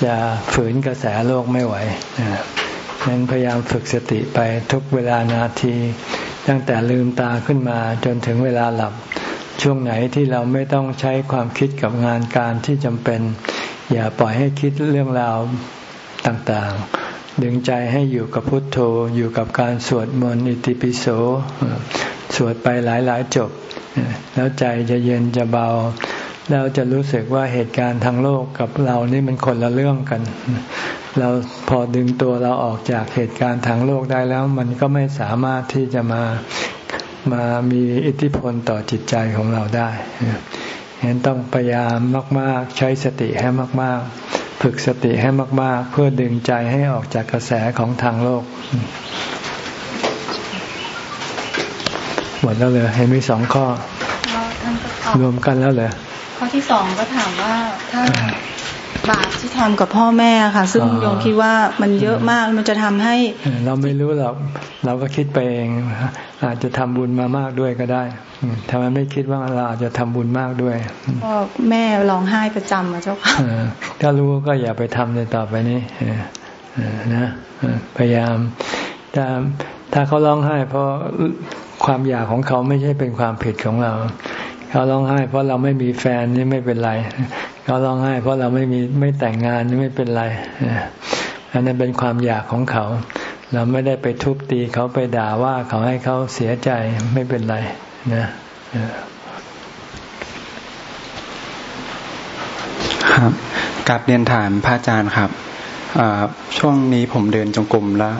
จะฝืนกระแสโลกไม่ไหวฉะนั้นพยายามฝึกสติไปทุกเวลานาที ตั้งแต่ลืมตาขึ้นมาจนถึงเวลาหลับ ช่วงไหนที่เราไม่ต้องใช้ความคิดกับงานการที่จำเป็น อย่าปล่อยให้คิดเรื่องราวต่างๆ ดึงใจให้อยู่กับพุทโธอยู่กับการสวดมนต์อิติปิโส สวดไปหลายๆจบ แล้วใจจะเย็นจะเบา แล้วจะรู้สึกว่าเหตุการณ์ทางโลกกับเรานี่มันคนละเรื่องกัน เราพอดึงตัวเราออกจากเหตุการณ์ทางโลกได้แล้ว มันก็ไม่สามารถที่จะมามามีอิทธิพลต่อจิตใจของเราได้เห็นต้องพยายามมาก ๆ ใช้สติให้มาก ๆ ฝึกสติให้มาก ๆ เพื่อดึงใจให้ออกจากกระแสของทางโลก หมดแล้วเลยเห็นมีสองข้อ รวมกันแล้วเลยข้อที่สองก็ถามว่าถ้าบาปที่ทำกับพ่อแม่ค่ะ ซึ่งโยมคิดว่ามันเยอะมากมันจะทำให้ เราไม่รู้หรอกเราก็คิดไปเอง อาจจะทำบุญมามากด้วยก็ได้ทำไมไม่คิดว่าเราอาจจะทำบุญมากด้วยก็แม่ร้องไห้ประจำอะเจ้าค่ะถ้ารู้ก็อย่าไปทำในต่อไปนี้นะพยายามถ้าถ้าเขาร้องไห้ เพราะ ความอยากของเขาไม่ใช่เป็นความผิดของเรา เขาร้องไห้ เพราะเราไม่มีแฟนนี่ไม่เป็นไร เขาร้องไห้ เพราะเราไม่มีไม่แต่งงานนี่ไม่เป็นไรอันนั้นเป็นความอยากของเขา เราไม่ได้ไปทุบตีเขาไปด่าว่าเขาให้เขาเสียใจไม่เป็นไรนะครับกับเรียนถามพระอาจารย์ครับช่วงนี้ผมเดินจงกรมแล้ว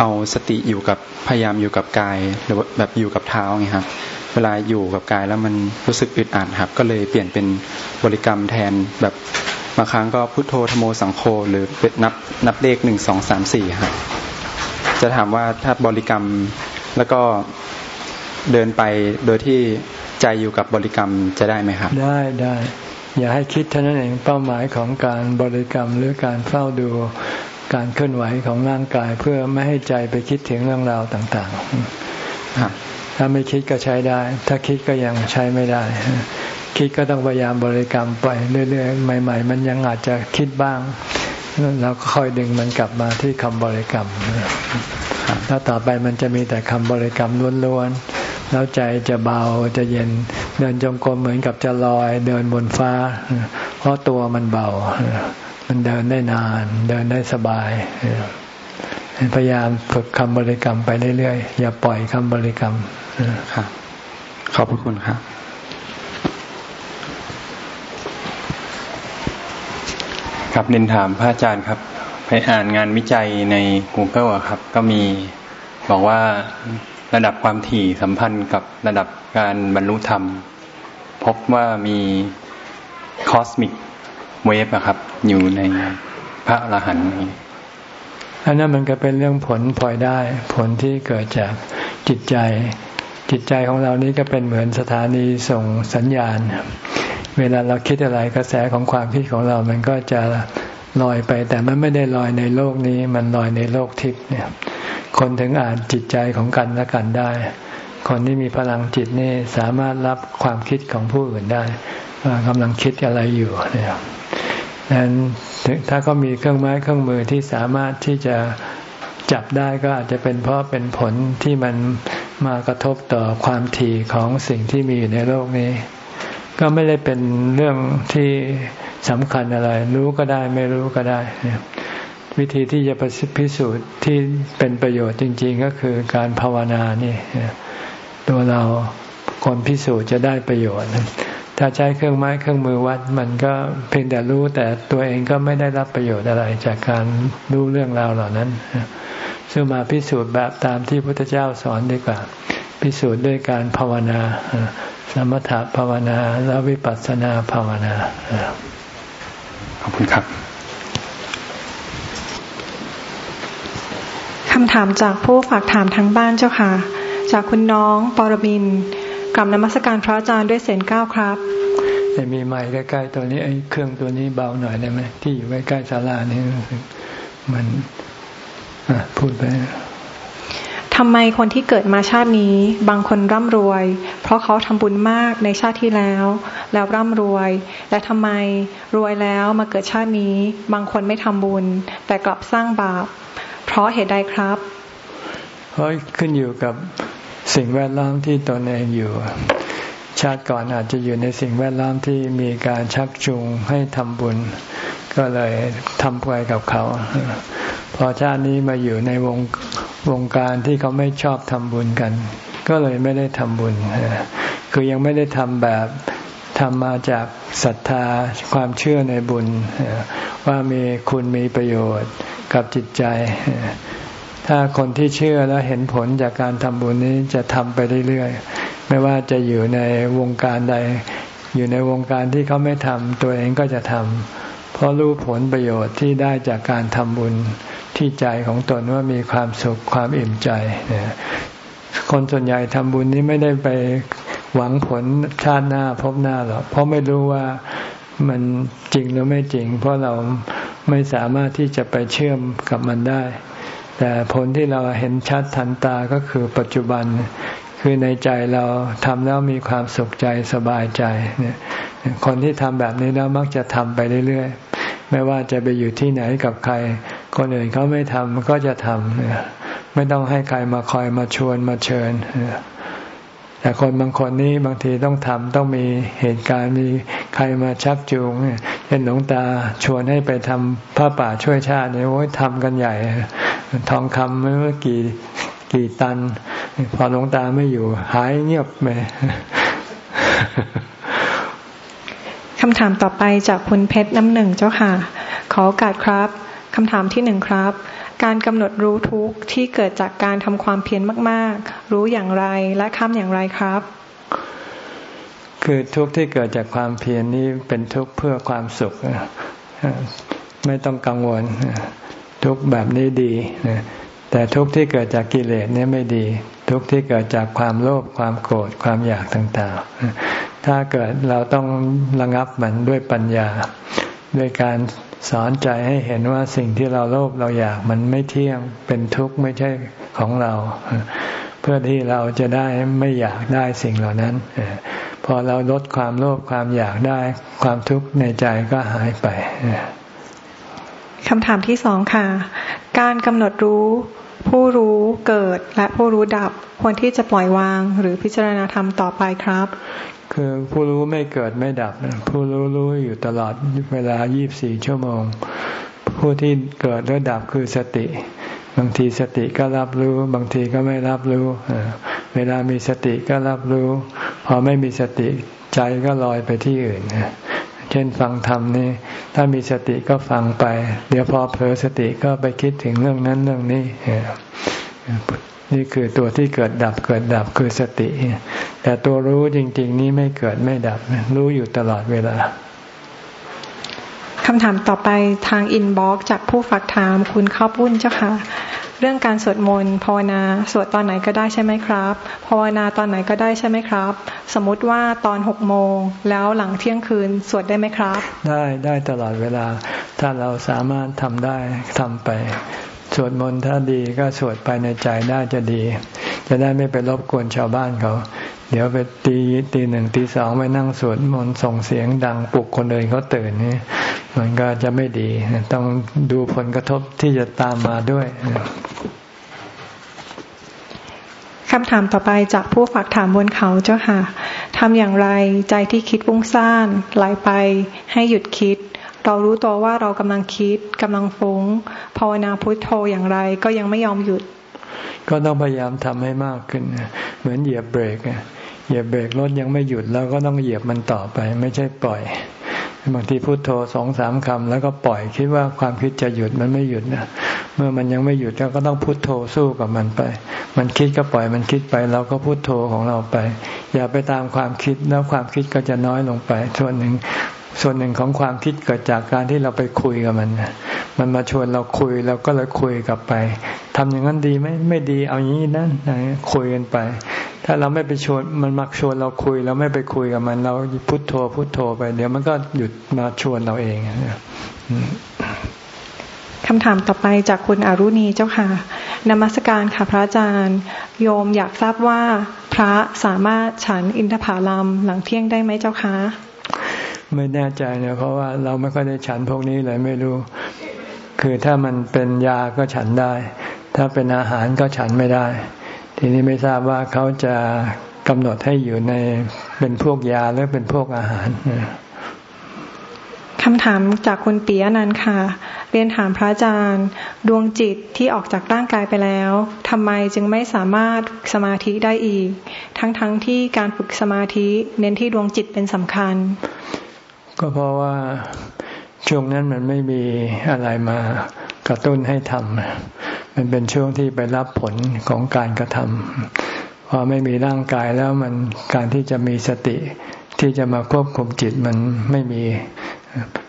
เอาสติอยู่กับพยายามอยู่กับกายหรือแบบอยู่กับเท้าไงครับเวลาอยู่กับกายแล้วมันรู้สึกอึดอัดครับ ก็เลยเปลี่ยนเป็นบริกรรมแทนแบบบางครั้งก็พุทโธธโมสังโฆหรือนับนับเลขหนึ่งสองสามสี่ครับจะถามว่าถ้าบริกรรมแล้วก็เดินไปโดยที่ใจอยู่กับบริกรรมจะได้ไหมครับได้ได้ อย่าให้คิดเท่านั้นเองเป้าหมายของการบริกรรมหรือการเฝ้าดู การเคลื่อนไหวของร่างกายเพื่อไม่ให้ใจไปคิดถึงเรื่องราวต่างๆ ถ้าไม่คิดก็ใช้ได้ ถ้าคิดก็ยังใช้ไม่ได้ คิดก็ต้องพยายามบริกรรมไปเรื่อยๆ ใหม่ ๆ มันยังอาจจะคิดบ้าง เราก็ค่อยดึงมันกลับมาที่คำบริกรรม แล้วต่อไปมันจะมีแต่คำบริกรรมล้วนๆ แล้วใจจะเบาจะเย็น เดินจงกรมเหมือนกับจะลอยเดินบนฟ้า เพราะตัวมันเบา มันเดินได้นาน เดินได้สบาย พยายามฝึกคำบริกรรมไปเรื่อยๆ อย่าปล่อยคำบริกรรมครับขอบพระคุณครับครับเรียนถามพระอาจารย์ครับ ไปอ่านงานวิจัยใน Google ครับ ก็มีบอกว่าระดับความถี่สัมพันธ์กับระดับการบรรลุธรรม พบว่ามี cosmic wave อะครับ อยู่ในพระอรหันต์อันนั้นมันก็เป็นเรื่องผลพลอยได้ ผลที่เกิดจากจิตใจ จิตใจของเรานี้ก็เป็นเหมือนสถานีส่งสัญญาณ เวลาเราคิดอะไรกระแสของความคิดของเรา มันก็จะลอยไป แต่มันไม่ได้ลอยในโลกนี้ มันลอยในโลกทิพย์เนี่ย คนถึงอ่านจิตใจของกันและกันได้ คนที่มีพลังจิตนี่สามารถรับความคิดของผู้อื่นได้ว่ากำลังคิดอะไรอยู่เนี่ย นั้นถ้าเขามีเครื่องไม้เครื่องมือที่สามารถที่จะจับได้ก็อาจจะเป็นเพราะเป็นผลที่มันมากระทบต่อความถี่ของสิ่งที่มีอยู่ในโลกนี้ ก็ไม่ได้เป็นเรื่องที่สำคัญอะไร รู้ก็ได้ไม่รู้ก็ได้ วิธีที่จะพิสูจน์ที่เป็นประโยชน์จริง ๆ ก็คือการภาวนานี่ตัวเราคนพิสูจน์จะได้ประโยชน์ ถ้าใช้เครื่องไม้เครื่องมือวัด มันก็เพียงแต่รู้แต่ตัวเองก็ไม่ได้รับประโยชน์อะไรจากการรู้เรื่องราวเหล่านั้นซึ่งมาพิสูจน์แบบตามที่พระพุทธเจ้าสอนดีกว่า พิสูจน์ด้วยการภาวนา สมถภาวนาและวิปัสสนาภาวนาขอบคุณครับคำถามจากผู้ฝากถามทั้งบ้านเจ้าค่ะ จากคุณน้องปรมิน กลับนมัสการพระอาจารย์ด้วยเสียงก้าวครับจะมีไม้ใกล้ๆตัวนี้ไอ้เครื่องตัวนี้เบาหน่อยได้ไหมที่อยู่ใกล้ๆศาลานี่มันพูดไปทำไมคนที่เกิดมาชาตินี้ บางคนร่ำรวย เพราะเขาทำบุญมากในชาติที่แล้ว แล้วร่ำรวย และทำไมรวยแล้วมาเกิดชาตินี้ บางคนไม่ทำบุญ แต่กลับสร้างบาป เพราะเหตุใดครับเพราะขึ้นอยู่กับ สิ่งแวดล้อมที่ตนเองอยู่ ชาติก่อนอาจจะอยู่ในสิ่งแวดล้อมที่มีการชักจูงให้ทำบุญ ก็เลยทำไปกับเขา พอชาตินี้มาอยู่ในวงวงการที่เขาไม่ชอบทำบุญกัน ก็เลยไม่ได้ทำบุญ คือยังไม่ได้ทำแบบทำมาจากศรัทธาความเชื่อในบุญ ว่ามีคุณมีประโยชน์กับจิตใจ ถ้าคนที่เชื่อแล้วเห็นผลจากการทำบุญนี้จะทำไปเรื่อยๆ ไม่ว่าจะอยู่ในวงการใด อยู่ในวงการที่เขาไม่ทำตัวเองก็จะทำเพราะรู้ผลประโยชน์ที่ได้จากการทำบุญที่ใจของตนว่ามีความสุขความอิ่มใจ คนส่วนใหญ่ทำบุญนี้ไม่ได้ไปหวังผลชาติหน้าพบหน้าหรอกเพราะไม่รู้ว่ามันจริงหรือไม่จริง เพราะเราไม่สามารถที่จะไปเชื่อมกับมันได้ แต่ผลที่เราเห็นชัดทันตาก็คือปัจจุบันคือในใจเราทำแล้วมีความสุขใจสบายใจเนี่ยคนที่ทำแบบนี้แล้วมักจะทำไปเรื่อยๆ ไม่ว่าจะไปอยู่ที่ไหนกับใคร คนอื่นเขาไม่ทำก็จะทำไม่ต้องให้ใครมาคอยมาชวนมาเชิญ แต่คนบางคนนี้บางทีต้องทำต้องมีเหตุการณ์มีใครมาชักจูงเช่นหลวงตาชวนให้ไปทำผ้าป่าช่วยชาติเนี่ยโอ้ยทำกันใหญ่ ทองคำไม่ว่ากี่กี่ตัน พอหลวงตาไม่อยู่ หายเงียบไปคำถามต่อไปจากคุณเพชรน้ำหนึ่งเจ้าค่ะ ขอโอกาสครับ คำถามที่หนึ่งครับ การกำหนดรู้ทุกที่เกิดจากการทำความเพียรมาก ๆ รู้อย่างไรและค้ำอย่างไรครับ คือทุกที่เกิดจากความเพียรนี้เป็นทุกเพื่อความสุข ไม่ต้องกังวล ทุกแบบนี้ดี แต่ทุกที่เกิดจากกิเลสนี่ไม่ดี ทุกที่เกิดจากความโลภความโกรธความอยากต่างๆ ถ้าเกิดเราต้องระงับมันด้วยปัญญาด้วยการ สอนใจให้เห็นว่าสิ่งที่เราโลภเราอยากมันไม่เที่ยงเป็นทุกข์ไม่ใช่ของเรา เพื่อที่เราจะได้ไม่อยากได้สิ่งเหล่านั้น พอเราลดความโลภความอยากได้ ความทุกข์ในใจก็หายไปคำถามที่สองค่ะ การกำหนดรู้ ผู้รู้เกิดและผู้รู้ดับควรที่จะปล่อยวางหรือพิจารณาธรรมต่อไปครับ คือผู้รู้ไม่เกิดไม่ดับ ผู้รู้รู้อยู่ตลอดเวลา 24 ชั่วโมง ผู้ที่เกิดและดับคือสติ บางทีสติก็รับรู้ บางทีก็ไม่รับรู้ เวลามีสติก็รับรู้ พอไม่มีสติใจก็ลอยไปที่อื่น เช่นฟังธรรมนี่ถ้ามีสติก็ฟังไป เดี๋ยวพอเผลอสติก็ไปคิดถึงเรื่องนั้นเรื่องนี้นี่คือตัวที่เกิดดับเกิดดับคือสติ แต่ตัวรู้จริง ๆ นี้ไม่เกิดไม่ดับ รู้อยู่ตลอดเวลา คำถามต่อไปทาง inbox จากผู้ฝากถามคุณข้าวปุ้นเจ้าค่ะ เรื่องการสวดมนต์ภาวนาสวดตอนไหนก็ได้ใช่ไหมครับภาวนาตอนไหนก็ได้ใช่ไหมครับ สมมติว่าตอนหกโมงแล้วหลังเที่ยงคืนสวดได้ไหมครับ ได้ได้ตลอดเวลา ถ้าเราสามารถทำได้ทำไป สวดมนต์ถ้าดีก็สวดไปในใจน่าจะดี จะได้ไม่ไปรบกวนชาวบ้านเขา เดี๋ยวไปตีตีหนึ่งตีสองไปนั่งสวดมนต์ส่งเสียงดังปลุกคนอื่นเขาตื่นนี่มันก็จะไม่ดี ต้องดูผลกระทบที่จะตามมาด้วยคำถามต่อไปจากผู้ฝากถามบนเขาเจ้าค่ะทำอย่างไรใจที่คิดฟุ้งซ่านไหลไป ให้หยุดคิด เรารู้ตัวว่าเรากำลังคิดกำลังฟุง้งภาวนาพุทโธอย่างไรก็ยังไม่ยอมหยุด ก็ต้องพยายามทำให้มากขึ้น เหมือนเหยียบเบรกเหยียบเบรกรถยังไม่หยุดเราก็ต้องเหยียบมันต่อไป ไม่ใช่ปล่อยบางทีพุโทโธสองสามคำแล้วก็ปล่อยคิดว่าความคิดจะหยุดมันไม่หยุดนะเมื่อมันยังไม่หยุดเราก็ต้องพุโทโธสู้กับมันไป มันคิดก็ปล่อยมันคิดไปเราก็พุโทโธของเราไป อย่าไปตามความคิดแล้วความคิดก็จะน้อยลงไปส่วนหนึ่ง ส่วนหนึ่งของความคิดเกิดจากการที่เราไปคุยกับมัน มันมาชวนเราคุยเราก็เลยคุยกลับไปทำอย่างนั้นดีไหมไม่ดีเอาอย่างนี้นะคุยกันไป ถ้าเราไม่ไปชวนมันมักชวนเราคุยเราไม่ไปคุยกับมัน เราพุโทโธพุโทโธไป เดี๋ยวมันก็หยุดมาชวนเราเองคำถามต่อไปจากคุณอรุณีเจ้าค่ะนมัสการค่ะพระอาจารย์ โยมอยากทราบว่าพระสามารถฉันอินทผลัมหลังเที่ยงได้ไหมเจ้าคะ ไม่แน่ใจเนี่ยเพราะว่าเราไม่ค่อยได้ฉันพวกนี้เลยไม่รู้ คือถ้ามันเป็นยาก็ฉันได้ ถ้าเป็นอาหารก็ฉันไม่ได้ ทีนี้ไม่ทราบว่าเขาจะกำหนดให้อยู่ในเป็นพวกยาหรือเป็นพวกอาหารคำถามจากคุณปียนันค่ะ เรียนถามพระอาจารย์ ดวงจิตที่ออกจากร่างกายไปแล้วทำไมจึงไม่สามารถสมาธิได้อีก ทั้งๆทที่การฝึกสมาธิเน้นที่ดวงจิตเป็นสำคัญ ก็เพราะว่าช่วงนั้นมันไม่มีอะไรมากระตุ้นให้ทำมันเป็นช่วงที่ไปรับผลของการกระทำพอไม่มีร่างกายแล้วมันการที่จะมีสติที่จะมาควบคุมจิตมันไม่มี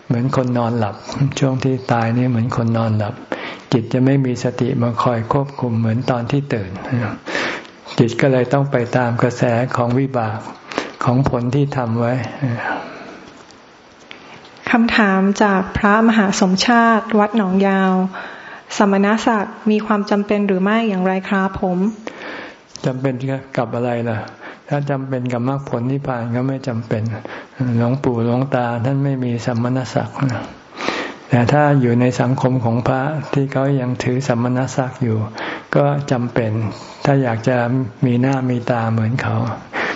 เหมือนคนนอนหลับ ช่วงที่ตายนี่เหมือนคนนอนหลับ จิตจะไม่มีสติมาคอยควบคุมเหมือนตอนที่ตื่น จิตก็เลยต้องไปตามกระแสของวิบากของผลที่ทำไว้ คำถามจากพระมหาสมชาติ วัดหนองยาว สมณศักดิ์มีความจำเป็นหรือไม่อย่างไรครับผมจำเป็นกับอะไรล่ะ ถ้าจำเป็นกับมรรคผลนิพพานก็ไม่จำเป็นหลวงปู่หลวงตาท่านไม่มีสมณศักดิ์แต่ถ้าอยู่ในสังคมของพระที่เขายังถือสมณศักดิ์อยู่ ก็จำเป็น ถ้าอยากจะมีหน้ามีตาเหมือนเขา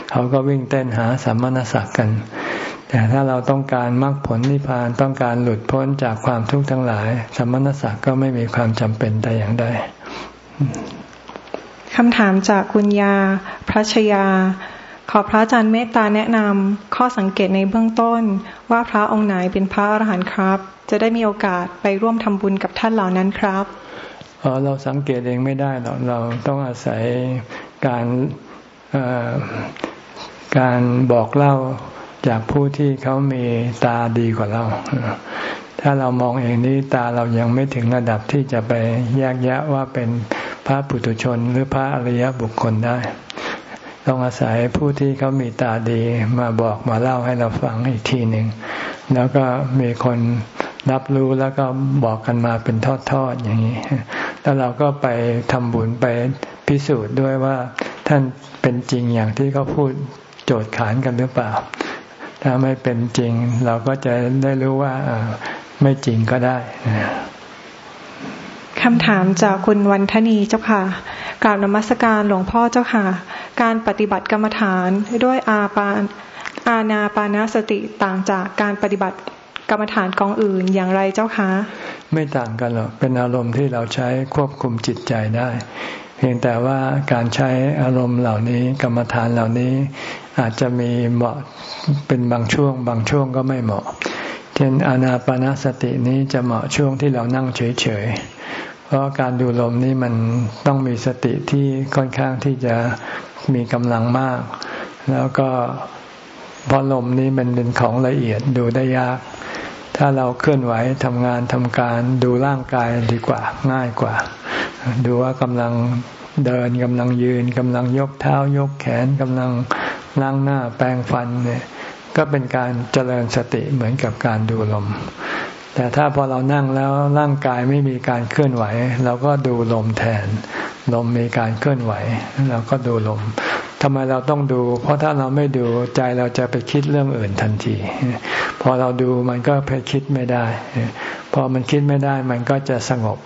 เขาก็วิ่งเต้นหาสมณศักดิ์กัน แต่ถ้าเราต้องการมรรคผลนิพพานต้องการหลุดพ้นจากความทุกข์ทั้งหลาย สมณศักดิ์ก็ไม่มีความจำเป็นแต่อย่างใดคำถามจากคุณยา พระชยา ขอพระอาจารย์เมตตาแนะนำข้อสังเกตในเบื้องต้น ว่าพระองค์ไหนเป็นพระอรหันต์ครับ จะได้มีโอกาสไปร่วมทำบุญกับท่านเหล่านั้นครับเราสังเกตเองไม่ได้หรอกเราต้องอาศัยการการบอกเล่า จากผู้ที่เขามีตาดีกว่าเรา ถ้าเรามองเองนี้ตาเรายังไม่ถึงระดับที่จะไปแยกแยะว่าเป็นพระปุถุชนหรือพระอริยบุคคลได้ ต้องอาศัยผู้ที่เขามีตาดีมาบอกมาเล่าให้เราฟังอีกทีหนึ่ง แล้วก็มีคนรับรู้แล้วก็บอกกันมาเป็นทอดๆอย่างนี้ แล้วเราก็ไปทำบุญไปพิสูจน์ด้วยว่าท่านเป็นจริงอย่างที่เขาพูดโจทย์ขานกันหรือเปล่า ถ้าไม่เป็นจริง เราก็จะได้รู้ว่าไม่จริงก็ได้คำถามจากคุณวันทนีเจ้าค่ะกราบนมัสการหลวงพ่อเจ้าค่ะ การปฏิบัติกรรมฐานด้วยอาปานอาณาปานาสติต่างจากการปฏิบัติกรรมฐานกองอื่นอย่างไรเจ้าคะ ไม่ต่างกันหรอกเป็นอารมณ์ที่เราใช้ควบคุมจิตใจได้ เพียงแต่ว่าการใช้อารมณ์เหล่านี้กรรมฐานเหล่านี้อาจจะมีเหมาะเป็นบางช่วง บางช่วงก็ไม่เหมาะ เช่นอานาปนาสตินี้จะเหมาะช่วงที่เรานั่งเฉยๆ เพราะการดูลมนี้มันต้องมีสติที่ค่อนข้างที่จะมีกำลังมาก แล้วก็เพราะลมนี้มันเป็นของละเอียดดูได้ยาก ถ้าเราเคลื่อนไหวทำงานทำการดูร่างกายดีกว่าง่ายกว่า ดูว่ากำลังเดินกำลังยืนกำลังยกเท้ายกแขนกำลังล้างหน้าแปรงฟันเนี่ยก็เป็นการเจริญสติเหมือนกับการดูลม แต่ถ้าพอเรานั่งแล้วร่างกายไม่มีการเคลื่อนไหว เราก็ดูลมแทน ลมมีการเคลื่อนไหว เราก็ดูลมำไมเราต้องดู เพราะถ้าเราไม่ดูใจเราจะไปคิดเรื่องอื่นทันที พอเราดูมันก็ไปคิดไม่ได้ พอมันคิดไม่ได้มันก็จะสงบ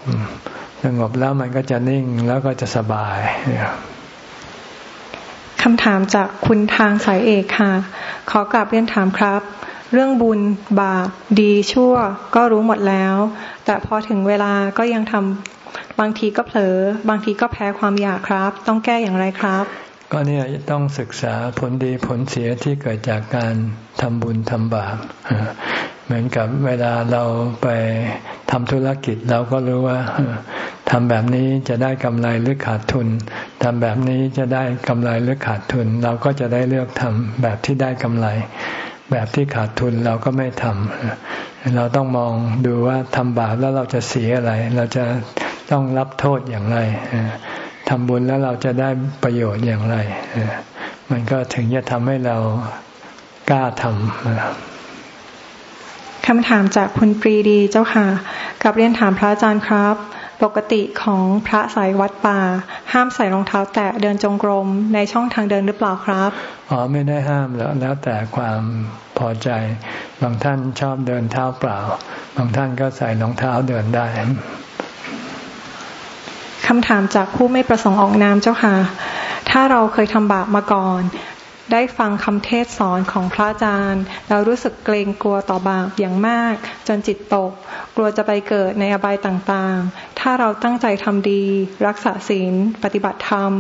สงบแล้วมันก็จะนิ่งแล้วก็จะสบายคำถามจากคุณทางสายเอกค่ะ ขอกลับเรียนถามครับ เรื่องบุญบาปดีชั่วก็รู้หมดแล้ว แต่พอถึงเวลาก็ยังทำบางทีก็เผลอ บางทีก็แพ้ความอยากครับ ต้องแก้อย่างไรครับ ก็เนี่ยต้องศึกษาผลดีผลเสียที่เกิดจากการทำบุญทำบาปเหมือนกับเวลาเราไปทำธุรกิจเราก็รู้ว่าทำแบบนี้จะได้กำไรหรือขาดทุนทำแบบนี้จะได้กำไรหรือขาดทุน เราก็จะได้เลือกทำแบบที่ได้กำไร แบบที่ขาดทุนเราก็ไม่ทำเราต้องมองดูว่าทำบาปแล้วเราจะเสียอะไร เราจะต้องรับโทษอย่างไร ทำบุญแล้วเราจะได้ประโยชน์อย่างไร มันก็ถึงจะทำให้เรากล้าทำคำถามจากคุณปรีดีเจ้าค่ะ กับเรียนถามพระอาจารย์ครับ ปกติของพระสายวัดป่า ห้ามใส่รองเท้าแตะเดินจงกรมในช่องทางเดินหรือเปล่าครับ อ๋อไม่ได้ห้ามแล้วแล้วแต่ความพอใจ บางท่านชอบเดินเท้าเปล่า บางท่านก็ใส่รองเท้าเดินได้ คำถามจากผู้ไม่ประสงค์ออกนามเจ้าค่ะ ถ้าเราเคยทำบาปมาก่อน ได้ฟังคำเทศสอนของพระอาจารย์เรารู้สึกเกรงกลัวต่อบาปอย่างมาก จนจิตตก กลัวจะไปเกิดในอบายต่างๆ ถ้าเราตั้งใจทำดี รักษาศีล ปฏิบัติธรรม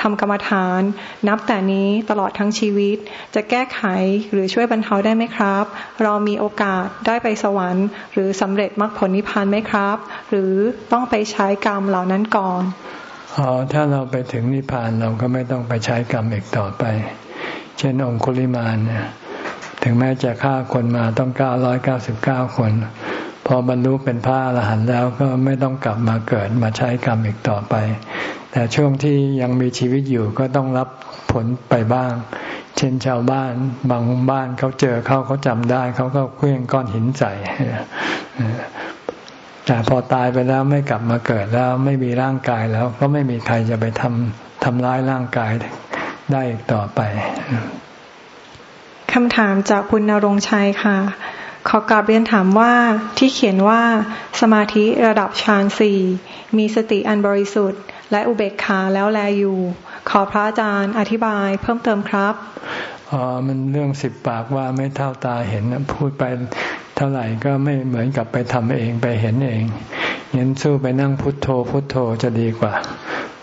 ทำกรรมฐาน นับแต่นี้ตลอดทั้งชีวิต จะแก้ไขหรือช่วยบรรเทาได้ไหมครับ เรามีโอกาสได้ไปสวรรค์ หรือสำเร็จมรรคผลนิพพานไหมครับ หรือต้องไปใช้กรรมเหล่านั้นก่อนอ๋อถ้าเราไปถึงนิพพานเราก็ไม่ต้องไปใช้กรรมอีกต่อไป เช่นองคุลิมานเนี่ยถึงแม้จะฆ่าคนมาต้องเก้าร้อยเก้าสิบเก้าคน พอบรรลุเป็นพระอรหันต์แล้วก็ไม่ต้องกลับมาเกิดมาใช้กรรมอีกต่อไป แต่ช่วงที่ยังมีชีวิตอยู่ก็ต้องรับผลไปบ้าง เช่นชาวบ้านบางบ้านเขาเจอเขาเขาจำได้เขาก็เคลื่องก้อนหินใส่แต่พอตายไปแล้วไม่กลับมาเกิดแล้วไม่มีร่างกายแล้ว ก็ไม่มีใครจะไปทำทำร้ายร่างกาย ได้อีกต่อไปคำถามจากคุณนรงชัยค่ะ ขอกราบเรียนถามว่าที่เขียนว่าสมาธิระดับฌานสี่มีสติอันบริสุทธิ์ และอุเบกขาแล้วแลอยู่ ขอพระอาจารย์อธิบายเพิ่มเติมครับอ๋อมันเรื่องสิบปากว่าไม่เท่าตาเห็นพูดไปเท่าไหร่ก็ไม่เหมือนกับไปทำเองไปเห็นเองงั้นสู้ไปนั่งพุทโธพุทโธจะดีกว่า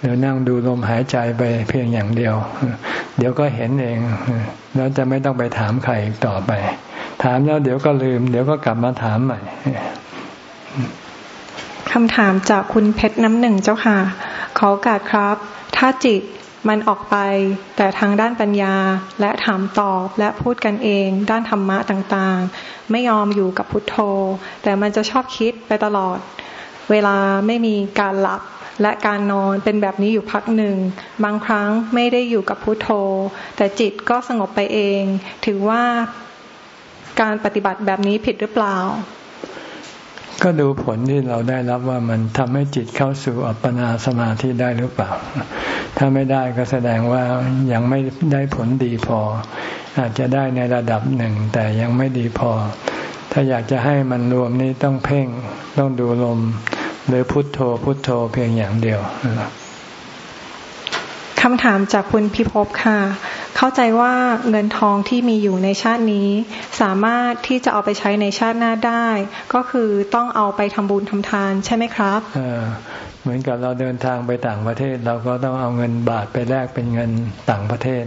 เดี๋ยวนั่งดูลมหายใจไปเพียงอย่างเดียว เดี๋ยวก็เห็นเอง แล้วจะไม่ต้องไปถามใครอีกต่อไป ถามแล้วเดี๋ยวก็ลืม เดี๋ยวก็กลับมาถามใหม่คำถามจากคุณเพชรน้ำหนึ่งเจ้าค่ะ ขอโอกาสครับ ถ้าจิตมันออกไป แต่ทางด้านปัญญาและถามตอบและพูดกันเอง ด้านธรรมะต่างๆ ไม่ยอมอยู่กับพุทโธ แต่มันจะชอบคิดไปตลอด เวลาไม่มีการหลับ และการนอนเป็นแบบนี้อยู่พักหนึ่ง บางครั้งไม่ได้อยู่กับพุโทโธ แต่จิตก็สงบไปเอง ถือว่าการปฏิบัติแบบนี้ผิดหรือเปล่า ก็ดูผลที่เราได้รับว่ามันทำให้จิตเข้าสู่อัปปนาสมาธิได้หรือเปล่า ถ้าไม่ได้ก็แสดงว่ายังไม่ได้ผลดีพอ อาจจะได้ในระดับหนึ่ง แต่ยังไม่ดีพอ ถ้าอยากจะให้มันรวมนี้ต้องเพ่งต้องดูลม หรือพุทโธพุทโธเพียงอย่างเดียวคำถามจากคุณพิภพค่ะ เข้าใจว่าเงินทองที่มีอยู่ในชาตินี้ สามารถที่จะเอาไปใช้ในชาติหน้าได้ ก็คือต้องเอาไปทำบุญทำทานใช่ไหมครับเหมือนกับเราเดินทางไปต่างประเทศ เราก็ต้องเอาเงินบาทไปแลกเป็นเงินต่างประเทศ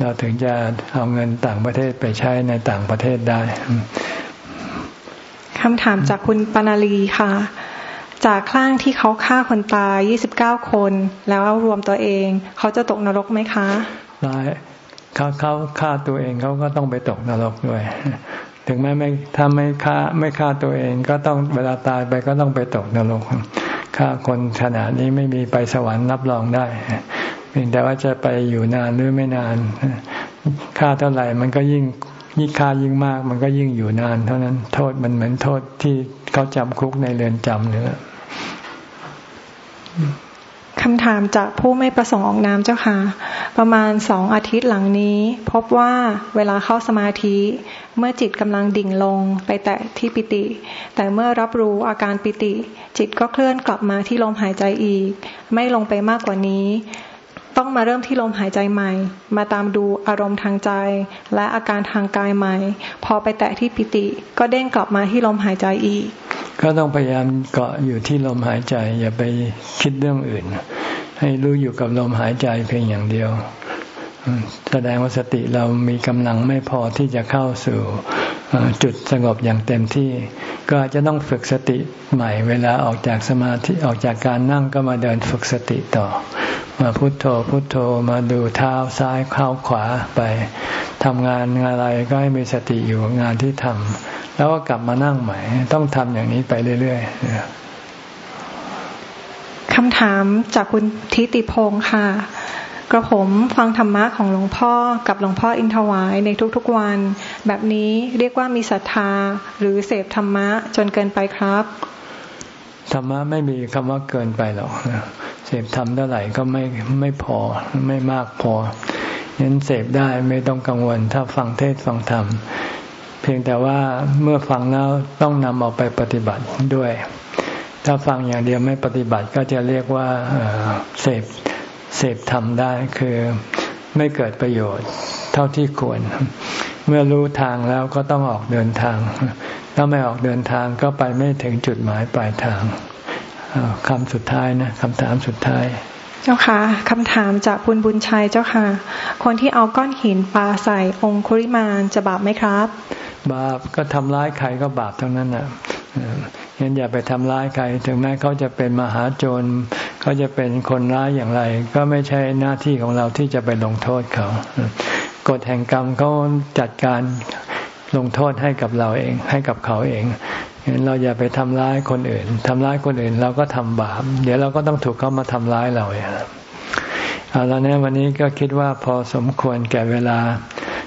เราถึงจะเอาเงินต่างประเทศไปใช้ในต่างประเทศได้คำถามจากคุณปนาลีค่ะ จากคลั่งที่เขาฆ่าคนตาย 29 คน แล้วรวมตัวเอง เขาจะตกนรกไหมคะตายเขาเขาฆ่าตัวเองเขาก็ต้องไปตกนรกด้วย ถึงแม้ไม่ถ้าไม่ฆ่าไม่ฆ่าตัวเองก็ต้องเวลาตายไปก็ต้องไปตกนรกฆ่าคนขนาดนี้ไม่มีไปสวรรค์รับรองได้เพียงแต่ว่าจะไปอยู่นานหรือไม่นานฆ่าเท่าไหร่มันก็ยิ่งยิ่งฆ่ายิ่งมาก มันก็ยิ่งอยู่นาน เท่านั้นโทษมันเหมือนโทษที่เขาจำคุกในเรือนจำเนื้อ คำถามจากผู้ไม่ประสงค์ออกนามเจ้าค่ะ ประมาณสองอาทิตย์หลังนี้ พบว่าเวลาเข้าสมาธิ เมื่อจิตกำลังดิ่งลงไปแตะที่ปิติ แต่เมื่อรับรู้อาการปิติ จิตก็เคลื่อนกลับมาที่ลมหายใจอีก ไม่ลงไปมากกว่านี้ ต้องมาเริ่มที่ลมหายใจใหม่ มาตามดูอารมณ์ทางใจ และอาการทางกายใหม่ พอไปแตะที่ปิติ ก็เด้งกลับมาที่ลมหายใจอีก ก็ต้องพยายามเกาะอยู่ที่ลมหายใจ อย่าไปคิดเรื่องอื่น ให้รู้อยู่กับลมหายใจเพียงอย่างเดียว แสดงว่าสติเรามีกำลังไม่พอที่จะเข้าสู่จุดสงบอย่างเต็มที่ ก็จะต้องฝึกสติใหม่ เวลาออกจากสมาธิออกจากการนั่งก็มาเดินฝึกสติต่อ มาพุโทโธพุโทโธมาดูเท้าซ้ายเข้าขวาไปทำงานอะไรก็ให้มีสติอยู่งานที่ทำแล้วก็กลับมานั่งใหม่ ต้องทำอย่างนี้ไปเรื่อยๆคำถามจากคุณทิติพงค์ค่ะ กระผมฟังธรรมะของหลวงพ่อกับหลวงพ่ออินทวายในทุกๆวัน แบบนี้เรียกว่ามีศรัทธาหรือเสพธรรมะจนเกินไปครับธรรมะไม่มีคำว่าเกินไปหรอกเสพธรรมเท่าไหร่ก็ไม่ไม่พอไม่มากพอยันเสพได้ไม่ต้องกังวล ถ้าฟังเทศฟังธรรม เพียงแต่ว่าเมื่อฟังแล้วต้องนำออกไปปฏิบัติด้วย ถ้าฟังอย่างเดียวไม่ปฏิบัติก็จะเรียกว่าเสพ เสพธรรมได้คือไม่เกิดประโยชน์เท่าที่ควร เมื่อรู้ทางแล้วก็ต้องออกเดินทาง ถ้าไม่ออกเดินทางก็ไปไม่ถึงจุดหมายปลายทางคำสุดท้ายนะคำถามสุดท้าย เจ้าค่ะคำถามจากบุญบุญชัยเจ้าค่ะ คนที่เอาก้อนหินปาใส่องคุริมานจะบาปไหมครับ บาปก็ทำร้ายใครก็บาปทั้งนั้นนะ งั้นอย่าไปทำร้ายใคร ถึงแม้เขาจะเป็นมหาโจรเขาจะเป็นคนร้ายอย่างไร ก็ไม่ใช่หน้าที่ของเราที่จะไปลงโทษเขา กฎแห่งกรรมเขาจัดการลงโทษให้กับเราเอง ให้กับเขาเองงั้นเราอย่าไปทำร้ายคนอื่นทำร้ายคนอื่นเราก็ทำบาป เดี๋ยวเราก็ต้องถูกเขามาทำร้ายเราเองเอาล้วเนี่ยวันนี้ก็คิดว่าพอสมควรแก่เวลา